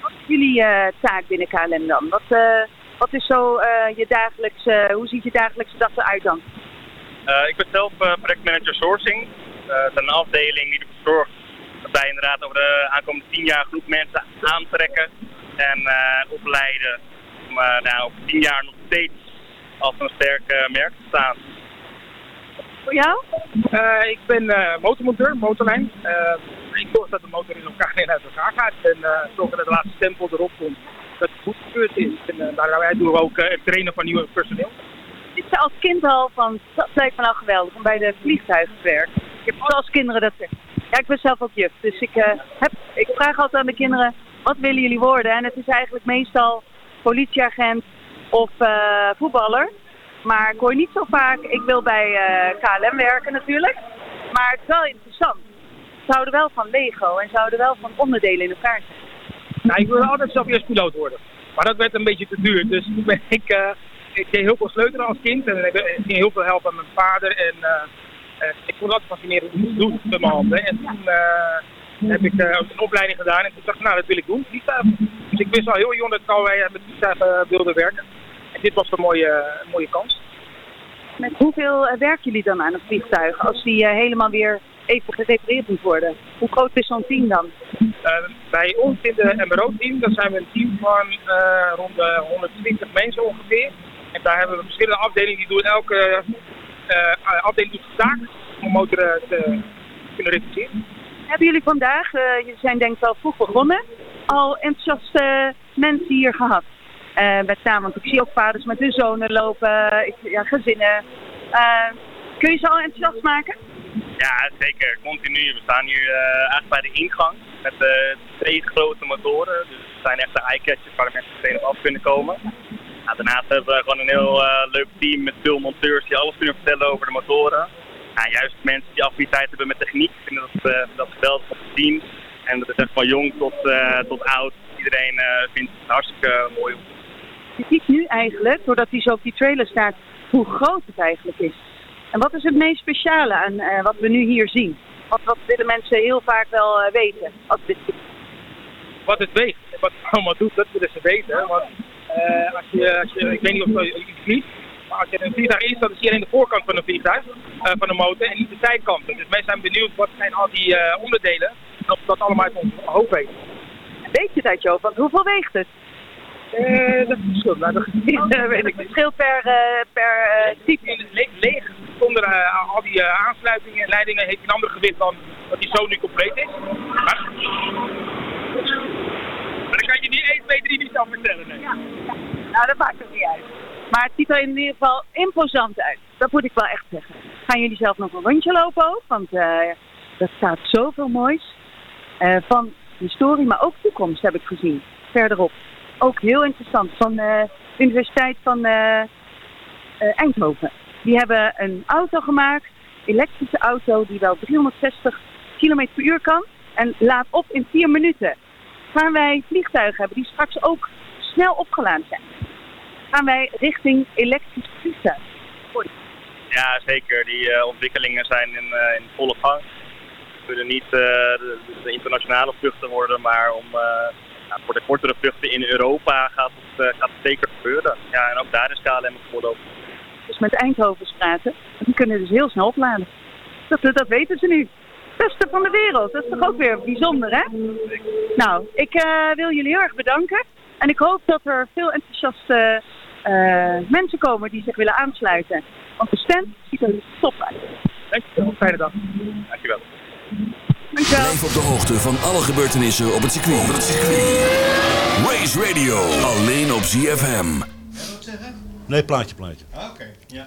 Wat is jullie eh, taak binnen KLM dan? Wat, eh, wat is zo eh, je dagelijkse, hoe ziet je dagelijkse dag eruit dan? Eh, ik ben zelf eh, projectmanager sourcing. Eh, het is een afdeling die ervoor zorgt dat wij inderdaad over de aankomende tien jaar groep mensen aantrekken en eh, opleiden om eh, nou, over tien jaar nog steeds als een sterk eh, merk te staan. Voor jou? Eh, ik ben eh, motormonteur, motorlijn. Eh, ik zorg dat de motor in elkaar en uit elkaar gaat. En uh, zorg dat de laatste stempel erop komt dat het goed gebeurd is. En uh, daarbij doen we ook uh, het trainen van nieuw personeel. Als kind al van, dat lijkt me nou geweldig om bij de vliegtuigen te werken. Ik heb zoals kinderen dat zeggen. Ja, ik ben zelf ook juf, dus ik, uh, heb, ik vraag altijd aan de kinderen, wat willen jullie worden? En het is eigenlijk meestal politieagent of uh, voetballer. Maar ik hoor niet zo vaak, ik wil bij uh, KLM werken natuurlijk. Maar het is wel interessant. Ze houden wel van Lego en ze houden wel van onderdelen in elkaar zetten. Nou, ik wilde altijd zelf eerst piloot worden. Maar dat werd een beetje te duur. Dus toen ben ik, ik deed heel veel sleutelen als kind. En ik ging heel veel helpen aan mijn vader. En uh, ik vond dat fascinerend om te doen met mijn handen. En toen heb ik een opleiding gedaan. En toen dacht ik, nou dat wil ik doen, vliegtuigen. Dus ik wist al heel jong dat ik al met vliegtuigen wilde werken. En dit was een mooie, een mooie kans. Met hoeveel werken jullie dan aan een vliegtuig als die helemaal weer even gerepareerd moet worden? Hoe groot is zo'n team dan? Uh, bij ons in de MRO-team, dan zijn we een team van rond de 120 mensen ongeveer. En daar hebben we verschillende afdelingen die doen elke afdeling doet taak om motoren te kunnen repareren. Hebben jullie vandaag, je zijn denk ik wel vroeg begonnen, al enthousiaste mensen hier gehad? Uh, met name, want ik zie ook vaders met hun zonen lopen, ik, ja, gezinnen. Uh, kun je ze al enthousiast maken? Ja, zeker. Continu. We staan nu uh, eigenlijk bij de ingang met twee grote motoren. Dus het zijn echt de eye-catchers waar de mensen meteen op af kunnen komen. Nou, daarnaast hebben we gewoon een heel leuk team met veel monteurs die alles kunnen vertellen over de motoren. Nou, juist mensen die affiniteit hebben met techniek vinden dat, dat geweldig om te zien. En dat is echt van jong tot, tot oud. Iedereen vindt het hartstikke mooi je ziet nu eigenlijk, doordat hij zo op die trailer staat, hoe groot het eigenlijk is. En wat is het meest speciale aan uh, wat we nu hier zien? Wat, wat willen mensen heel vaak wel uh, weten? Als dit... Wat het weegt, wat het allemaal doet, dat willen ze weten. Want uh, als, je, als je, ik weet niet of je vliegt, maar als je een vliegtuig is, dan zie je alleen de voorkant van een vliegtuig, van de motor, en niet de zijkanten. Dus mensen zijn benieuwd wat zijn al die onderdelen, en of dat allemaal uit ons hoofd weet. Weet je dat, Jo? Want hoeveel weegt het? Uh, dat verschilt. Nou, dat weet ik. Het verschilt per, per type. Le leeg. Zonder al die aansluitingen en leidingen heeft een ander gewicht dan dat die zo nu compleet is. Maar, kan je niet 1, 2, 3 niet zelf vertellen. Ja. Nou, dat maakt het niet uit. Maar het ziet er in ieder geval imposant uit. Dat moet ik wel echt zeggen. Gaan jullie zelf nog een rondje lopen ook? Want er staat zoveel moois. van historie, maar ook toekomst heb ik gezien. Verderop ook heel interessant, van de Universiteit van uh, uh, Eindhoven. Die hebben een auto gemaakt, elektrische auto, die wel 360 km per uur kan en laat op in 4 minuten. Gaan wij vliegtuigen hebben die straks ook snel opgeladen zijn? Gaan wij richting elektrische vliegtuigen? Ja, zeker. Die uh, ontwikkelingen zijn in, in volle gang. Het zullen niet de, de, internationale vluchten worden, maar om voor de kortere vluchten in Europa gaat het, gaat het zeker gebeuren. Ja, en ook daar is KLM het voorbeeld. Dus met Eindhoven praten, die kunnen dus heel snel opladen. Dat, dat weten ze nu. Beste van de wereld, dat is toch ook weer bijzonder, hè? Nou, ik uh, wil jullie heel erg bedanken. En ik hoop dat er veel enthousiaste uh, mensen komen die zich willen aansluiten. Want de stand ziet er top uit. Dankjewel, fijne dag. Dankjewel. Blijf op de hoogte van alle gebeurtenissen op het circuit. Op het circuit. Race Radio, alleen op ZFM. Nee, plaatje, plaatje. Ah, Oké, okay. ja.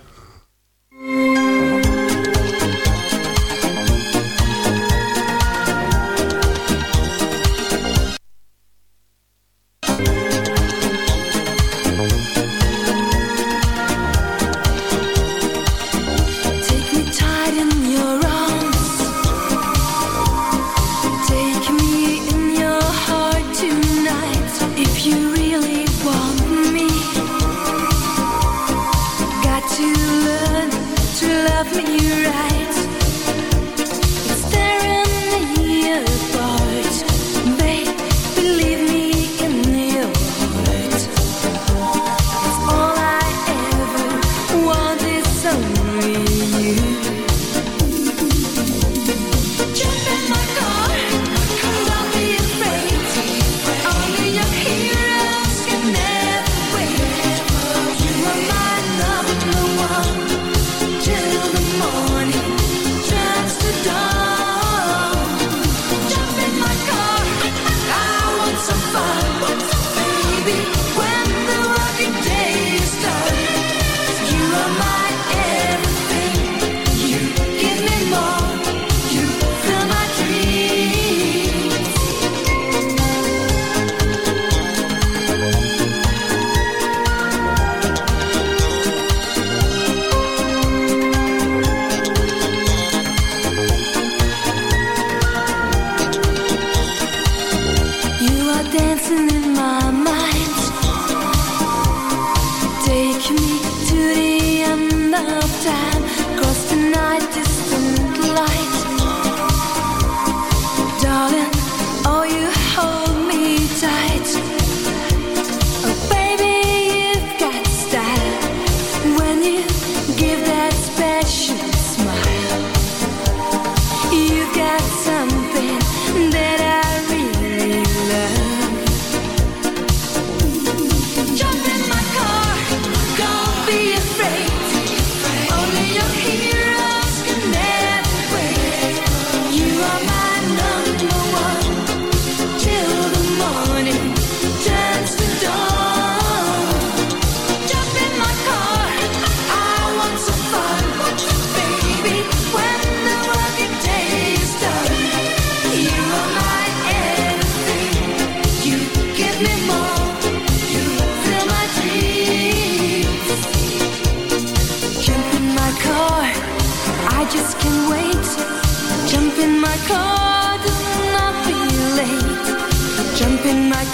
loving you right.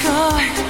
Car,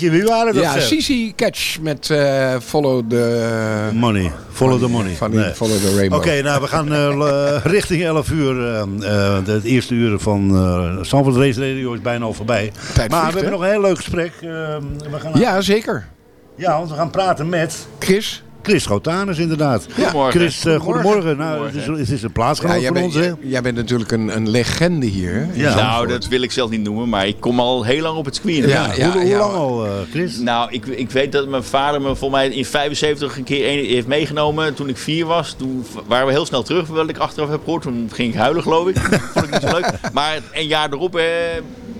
Liedje, wie waren dat? Ja? Sisi Catch met eh, Follow the... Money. Follow the money. Van die Nee. Follow the Rainbow. Oké, nou we gaan eh, eh, richting 11 uur. de- het eerste uur van uh, Sanford Race Radio is bijna al voorbij. Tijd maar vliegt, we hebben hè? nog een heel leuk gesprek. we gaan Ja, zeker. Ja, want we gaan praten met... Chris. Chris Schotanus inderdaad. Goedemorgen. Chris, eh, goedemorgen. Nou, het is, het is een plaatsgenoot Ja, jij, van bent, ons, hè? jij, jij bent natuurlijk een, een legende hier. hè? Ja. nou, dat wil ik zelf niet noemen, maar ik kom al heel lang op het circuit. Ja, ja, hoe, hoe ja. lang al, eh, Chris? Nou, ik, ik weet dat mijn vader me volgens mij in 75 een keer een, heeft meegenomen toen ik vier was. Toen waren we heel snel terug, wat ik achteraf heb gehoord. Toen ging ik huilen, geloof ik. <laughs> Vond ik niet zo leuk. Maar een jaar erop eh,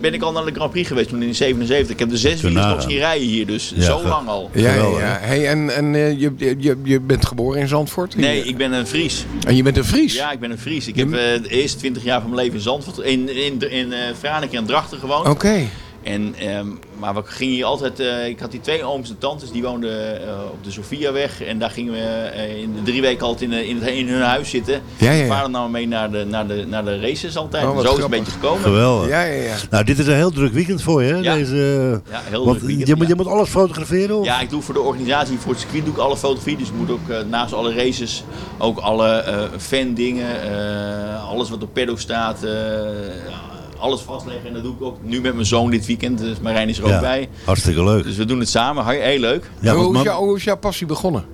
ben ik al naar de Grand Prix geweest, toen in 77. Ik heb de zes wielers nog zien rijden hier, dus Ja, zo ge- lang al. Ja, ja, ja. Hey, en en eh, je, je, je bent geboren in Zandvoort? Nee, ik ben een Fries. En je bent een Fries? Ja, ik ben een Fries. Ik heb eh, de eerste 20 jaar van mijn leven in Zandvoort, in, in, in, eh Franeker en Drachten gewoond. Oké. En, ehm, maar we gingen hier altijd, eh, ik had die twee ooms en tantes, die woonden eh, op de Sofiaweg. En daar gingen we eh, in de drie weken altijd in, in, het, in hun huis zitten. Ja, ja, ja. Mijn vader nam me mee naar de, naar, de, naar de races altijd. Oh, Zo is het een beetje gekomen. Geweldig. Ja, ja, ja. Nou, dit is een heel druk weekend voor je, hè? Ja. Deze, Ja, heel want druk weekend, je, moet, je moet alles fotograferen? Of? Ja, ik doe voor de organisatie, voor het circuit doe ik alle fotografie. Dus ik moet ook eh, naast alle races ook alle eh fan dingen, eh, alles wat op pedo staat, eh, alles vastleggen. En dat doe ik ook nu met mijn zoon dit weekend. Dus Marijn is er ook Ja, bij. Hartstikke leuk. Dus we doen het samen. Heel, heel leuk. Ja, hoe, is man- jou, hoe is jouw passie begonnen?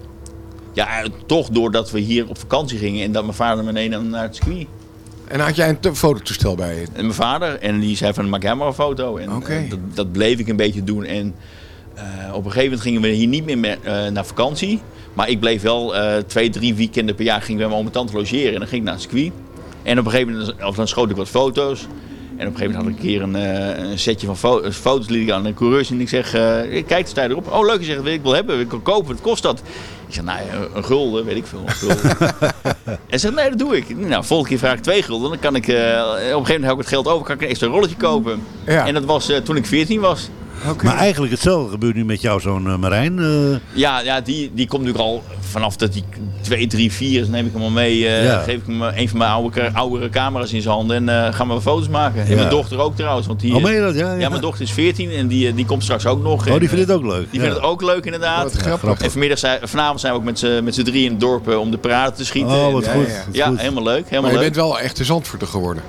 Ja, toch doordat we hier op vakantie gingen en dat mijn vader me meenam naar het circuit. En had jij een te- fototoestel bij je? En mijn vader, en die zei van maak jij maar een foto. En Oké. eh, dat, dat bleef ik een beetje doen. En Eh, op een gegeven moment gingen we hier niet meer me- eh, naar vakantie. Maar ik bleef wel eh, twee, drie weekenden per jaar ging ik bij mijn oom en tante logeren. En dan ging ik naar het circuit. En op een gegeven moment of dan schoot ik wat foto's. En op een gegeven moment had ik een keer een, eh, een setje van fo- foto's liet ik aan de coureurs. En ik zeg, eh, kijk, sta je erop? Oh, leuk. Je zegt, ik wil hebben, ik wil kopen. Wat kost dat? Ik zeg, nou een gulden, weet ik veel. Een gulden. <laughs> en zegt, nee, dat doe ik. Nou, volgende keer vraag ik twee gulden. Dan kan ik, eh, op een gegeven moment heb ik het geld over, kan ik een extra rolletje kopen. En dat was toen ik 14 was. Maar eigenlijk hetzelfde gebeurt nu met jou, zo'n eh, Marijn. eh, Ja, ja die, die komt natuurlijk al vanaf dat hij 2, 3, 4 is. neem ik hem al mee. eh, Ja. Geef ik hem een van mijn oude, oudere camera's in zijn handen. En eh, gaan we foto's maken. En mijn dochter ook trouwens. Want die, Oh, meen je dat? Ja, ja. mijn dochter is 14 en die, die komt straks ook nog. Oh, die vindt het ook leuk. Die Ja. vindt het ook leuk inderdaad. Wat grappig. En vanmiddag zijn, vanavond zijn we ook met z'n met z'n drie in het dorp om de parade te schieten. Oh, wat En, goed, Ja, helemaal leuk. Helemaal Maar je leuk. bent wel echt de Zandvoorter geworden.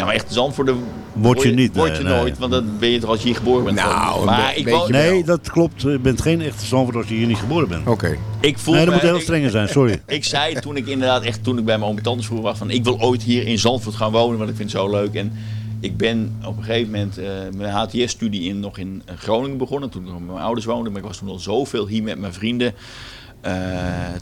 Ja, maar echt Zandvoort Word je niet, Word je nee. nooit, want dan ben je toch als je hier geboren bent. Nou, maar ik woon, nee, dat klopt. Je bent geen echte Zandvoort als je hier niet geboren bent. Oké. Ik voel nee, dat me- moet heel strenger zijn, sorry. <laughs> Ik zei toen ik inderdaad echt, toen ik bij mijn oom en tantes vroeger was, van ik wil ooit hier in Zandvoort gaan wonen, want ik vind het zo leuk. En ik ben op een gegeven moment eh, mijn HTS-studie in, nog in Groningen begonnen, toen ik nog met mijn ouders woonde. Maar ik was toen al zoveel hier met mijn vrienden. Eh,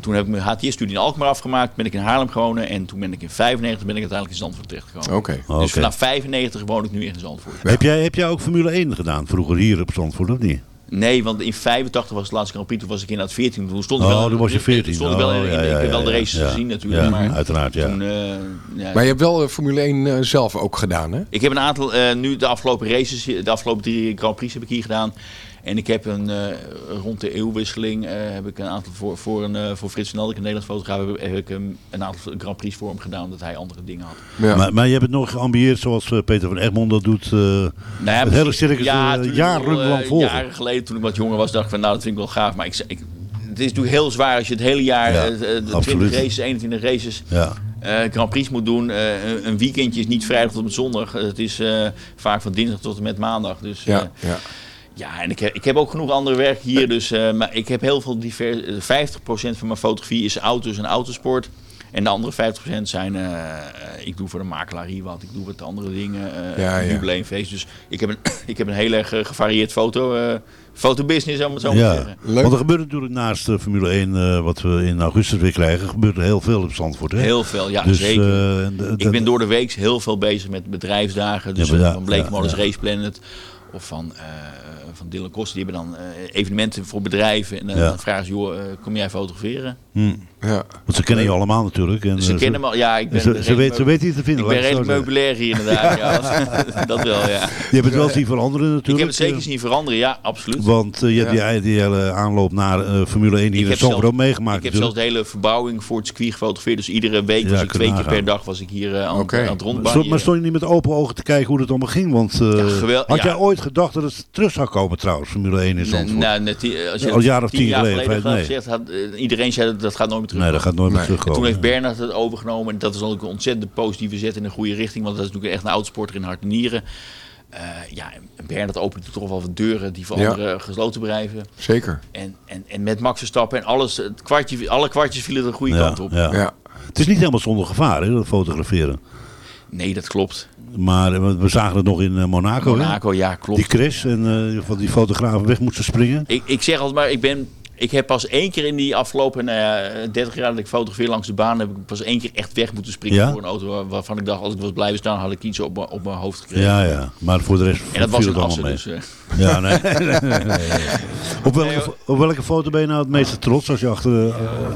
toen heb ik mijn HTS-studie in Alkmaar afgemaakt, ben ik in Haarlem gewonnen. En toen ben ik in 95 ben ik uiteindelijk in Zandvoort terechtgekomen. Oké. Dus vanaf 95 woon ik nu in Zandvoort. Heb, jij, heb jij ook Formule 1 gedaan vroeger hier op Zandvoort, of niet? Nee, want in 85 was het laatste Grand Prix, toen was ik inderdaad 14. Toen stond ik Oh, wel, toen was je 14. Toen stond ik wel, in- Oh, ja, ik heb wel de races Ja. gezien natuurlijk. Ja, maar uiteraard, ja. Toen, eh, ja. Maar je hebt wel eh, Formule 1 eh, zelf ook gedaan, hè? Ik heb een aantal, eh, nu de afgelopen races, de afgelopen drie Grand Prix heb ik hier gedaan. En ik heb een, eh, rond de eeuwwisseling eh, heb ik een aantal voor, voor, een, eh, voor Frits van Eldik, een Nederlands fotograaf, heb, heb ik een, een aantal Grand Prix voor hem gedaan, dat hij andere dingen had. Maar, maar je hebt het nog geambieerd zoals Peter van Egmond dat doet. eh Nou ja, het hele circus ja, jarenlang volgen. Jaren geleden, toen ik wat jonger was, dacht ik van nou, dat vind ik wel gaaf. Maar ik, ik, het is natuurlijk heel zwaar als je het hele jaar Ja, de 20 absoluut. races, 21 races, Ja. eh, Grand Prix moet doen. Eh, een- weekendje is niet vrijdag tot en met zondag. Het is eh, vaak van dinsdag tot en met maandag. Dus, Ja, ja. Ja, en ik heb, ik heb ook genoeg andere werk hier. Dus, eh, maar ik heb heel veel divers. eh, 50% van mijn fotografie is auto's en autosport. En de andere 50% zijn, eh, eh, ik doe voor de makelaar hier wat, ik doe wat andere dingen, eh Ja, ja. jubileumfeest. Dus ik heb een, <clears throat> ik heb een heel erg gevarieerd foto, eh fotobusiness, om het zo maar te Ja, zeggen. want er gebeurt natuurlijk naast de Formule 1, eh, wat we in augustus weer krijgen, gebeurt er heel veel op Zandvoort. Hè? Heel veel, ja Dus, zeker. en de- ik ben door de week heel veel bezig met bedrijfsdagen. Dus Ja, maar ja, van Bleekmolens ja, ja. Race Planet of van, eh van Dylan Koster. Die hebben dan eh, evenementen voor bedrijven. En dan, Ja. vragen ze, joh, eh, kom jij fotograferen? Hm. Ja. Want ze kennen je allemaal natuurlijk. En, Ze eh, kennen me al, ja, ik ben ze, weet, ze weten je te vinden. Ik ben redelijk meubilair hier inderdaad. ja. <laughs> dat wel, ja. Je hebt het wel zien veranderen natuurlijk. Ik heb het zeker zien veranderen, ja, absoluut. Want eh, je hebt Ja. die, die hele aanloop naar eh, Formule 1 hier in heb Zandvoort zelfs- ook meegemaakt. Ik heb natuurlijk. zelfs de hele verbouwing voor het circuit gefotografeerd. Dus iedere week Ja, was ik twee keer per dag was ik hier aan, aan het Maar stond, rondbanieren. maar stond je niet met open ogen te kijken hoe het allemaal ging? Want eh, had ja. jij ooit gedacht dat het terug zou komen trouwens, Formule 1 in Zandvoort? nou, net als je Al het jaar of tien jaar geleden, iedereen zei dat dat gaat nooit meer terug. Nee, dat gaat nooit meer terugkomen. En toen heeft Bernard het overgenomen. En dat is ook een ontzettend positieve zet in de goede richting. Want dat is natuurlijk echt een oudsporter in hart en nieren. Eh, ja, en Bernard opent toch wel wat deuren die voor Ja. andere gesloten blijven. Zeker. En, en, en met Max Verstappen en alles, het kwartje, alle kwartjes vielen de goede Ja, kant op. ja. Ja. Het is niet helemaal zonder gevaar, hè, dat fotograferen. Nee, dat klopt. Maar eh, we zagen het nog in eh, Monaco. hè? Monaco, ja, klopt. Die crash en eh, van die fotografen weg moesten springen. Ik, ik zeg altijd maar, ik ben... Ik heb pas één keer in die afgelopen nou ja, 30 jaar dat ik fotografeer langs de baan, heb ik pas één keer echt weg moeten springen Ja? voor een auto waar- waarvan ik dacht, als ik was blijven staan, had ik iets op, mijn- op mijn hoofd gekregen. Ja, ja, maar voor de rest En dat was viel in het allemaal Assen, mee. dus, eh. <laughs> Ja, nee. nee, nee, nee. Op, welke, op welke foto ben je nou het meeste trots als je achter de... eh,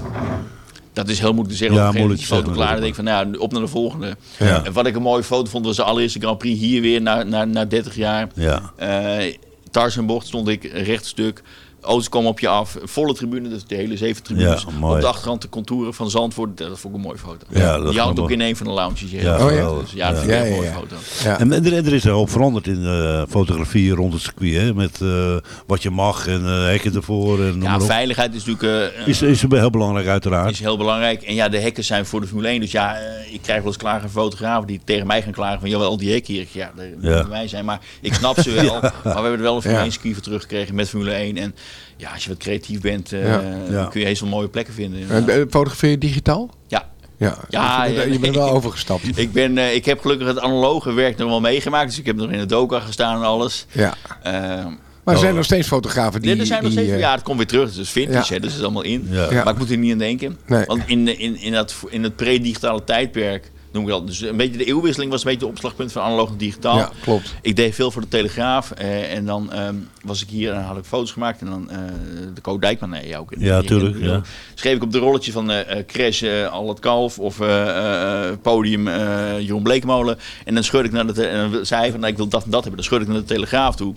Dat is heel moeilijk te zeggen. Ja, op een gegeven moment foto zeggen, klaar. Dan denk ik van, nou, ja, op naar de volgende. Ja. En wat ik een mooie foto vond, was de allereerste Grand Prix hier weer na, na, na 30 jaar. Ja. Eh Tarzanbocht stond ik rechtstuk. Auto's kwamen op je af. Volle tribune, dus de hele zeven tribunes. Ja, mooi. Op de achtergrond de contouren van Zandvoort. Dat vond ik een mooie foto. Ja, dat Die hangt kan ook in een van de lounges hier. Ja, Dus ja, dat vind ik een mooie foto. En, en er, er is er hoop veranderd in de fotografie rond het circuit. Hè? Met eh, wat je mag en eh, hekken ervoor. En Ja, veiligheid is natuurlijk... eh, Is, is heel belangrijk uiteraard. is heel belangrijk. En ja, de hekken zijn voor de Formule 1. Dus ja, eh, ik krijg wel eens klagen van fotografen die tegen mij gaan klagen van... jawel, die hekken hier. Ja, dat Ja. moeten wij zijn. Maar ik snap ze wel. <laughs> Ja. Maar we hebben er wel een Formule Ja. 1 ski voor teruggekregen met Formule 1. En ja, als je wat creatief bent, eh, Ja. kun je heus wel mooie plekken vinden. En, eh, fotografeer je digitaal? Ja. Ja, Ja, je bent, je wel <laughs> overgestapt. Ik, ben, eh, ik heb gelukkig het analoge werk nog wel meegemaakt. Dus ik heb nog in de doka gestaan en alles. Ja. Eh, Maar er Oh. zijn nog steeds fotografen die... Ja, er zijn nog steeds, ja, het komt weer terug. Het is vintage, hè, dus het is allemaal in. Maar ik moet er niet aan denken. Nee. Want in, in, in, dat, in het pre-digitale tijdperk, noem ik dat. Dus een beetje de eeuwwisseling was een beetje het opslagpunt van analoog naar digitaal. Ja, klopt. Ik deed veel voor de Telegraaf. eh, en dan ehm, was ik hier en had ik foto's gemaakt. En dan eh, de Co Dijkman, nee, jou ook. Ja, tuurlijk, ja. Schreef ik op de rolletje van eh, Crash, Al het Kalf of Podium Jeroen Bleekmolen. En dan scheurde ik naar de, en dan zei hij van, nou, ik wil dat en dat hebben. Dan scheurde ik naar de Telegraaf toe.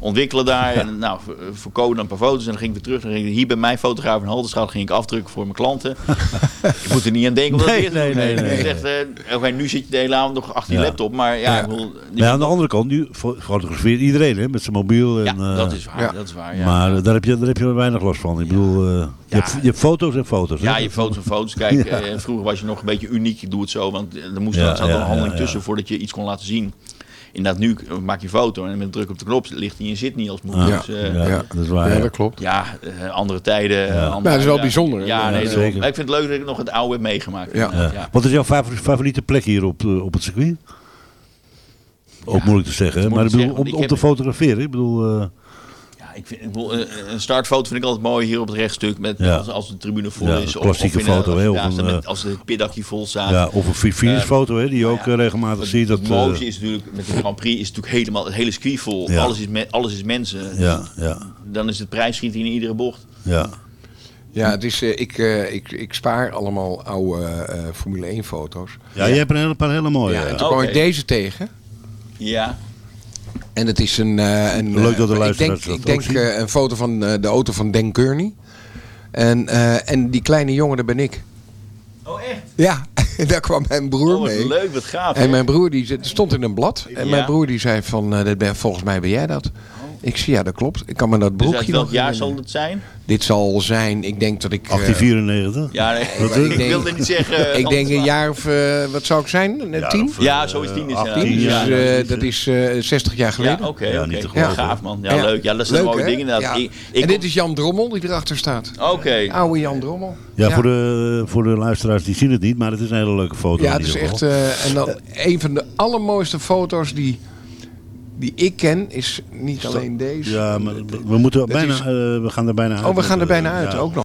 Ontwikkelen daar. En nou, voor, voor Co dan een paar foto's. En dan ging ik weer terug. Dan ging ik hier bij mijn fotograaf in Halterstraat ging ik afdrukken voor mijn klanten. <laughs> ik moet er niet aan denken om dat Nee, weer te nee, doen. nee, nee. Ik zeg, eh, oké, nu zit je de hele avond nog achter je Ja. laptop. Maar ja, Ja. bedoel, aan de andere kant, nu fo- fotografeert iedereen hè, met zijn mobiel. En, Ja, eh, dat is waar, dat is waar, ja. Maar eh, daar, heb je, daar heb je weinig last van. Ik bedoel, eh, je, hebt, je hebt foto's en foto's. hè? Ja, je hebt foto's en foto's. Kijk, <laughs> Ja. eh, vroeger was je nog een beetje uniek. Ik doe het zo, want er moest Ja, er zat ja, een handeling ja, ja. tussen voordat je iets kon laten zien. Inderdaad, nu maak je een foto en met druk op de knop ligt hij in je zit niet als moet. Ah, dus, eh, ja, Ja, dat is waar, ja, dat klopt. Ja, eh, andere tijden. Ja. andere- Ja, dat is wel bijzonder, hè? Ja, nee, dat- zeker. maar ik vind het leuk dat ik nog het oude heb meegemaakt. Ja. Wat is jouw favori- favoriete plek hier op, eh, op het circuit? Ook moeilijk te zeggen, maar ik bedoel, om, om te fotograferen. Ik bedoel, eh, ik vind, ik bedoel, eh, een startfoto vind ik altijd mooi hier op het rechtstuk. Met, Ja. als, als de tribune vol Ja, is. een klassieke foto, als, hè, ja, een, met- eh, als de piddakje vol staat. ja, of een finishfoto, hè, die je ook ja. eh, regelmatig Het, ziet. Dat, het mooiste eh, is natuurlijk, met de Grand Prix is natuurlijk helemaal het hele circuit vol. Ja. Alles, is me- alles is mensen. Ja, ja. Dan is het prijsschieten in iedere bocht. ja. Ja, het is, eh, ik, eh, ik, ik spaar allemaal oude eh, Formule 1 foto's. ja, je hebt een hele, paar hele mooie. Ja, en toen kwam ik deze tegen. Ja. En het is een... eh, een Leuk dat de eh, ik luisteraars denk, dat ik denk ook zien. eh, een foto van eh, de auto van Dan Kearney. En, eh, en die kleine jongen, dat ben ik. Oh, echt? Ja, <laughs> daar kwam mijn broer Oh, wat mee. leuk, wat gaaf. En hè? mijn broer die stond in een blad. En Ja. mijn broer die zei van, eh, dat ben, volgens mij ben jij dat. Ik zie, ja dat klopt. Ik kan me dat dus broekje welk nog jaar zal het zijn? Dit zal zijn, ik denk dat ik... eh, 1894. Ja, nee, <laughs> Wat, ik, eh? wilde niet zeggen... ik denk een jaar of, eh, wat zou ik zijn? Net Ja, tien? of, eh, Ja, zoiets tien is het. 18 Dus, ja, eh, dat is, dat is eh, 60 jaar geleden. Ja, oké, niet te Ja, gaaf man. Ja, leuk. Ja, dat zijn Leuk, mooie hè? dingen inderdaad. Ja. Ik, ik en dit is Jan Drommel die erachter staat. Oké. Oude Jan Drommel. Ja, Voor, de, voor de luisteraars die zien het niet, maar het is een hele leuke foto. Ja, het is echt... eh, en dan een van de allermooiste foto's die, die ik ken is niet alleen deze. Ja, maar we, moeten bijna, is- eh, we gaan er bijna uit. Oh, we gaan er bijna Eh, uit, ja. ook nog.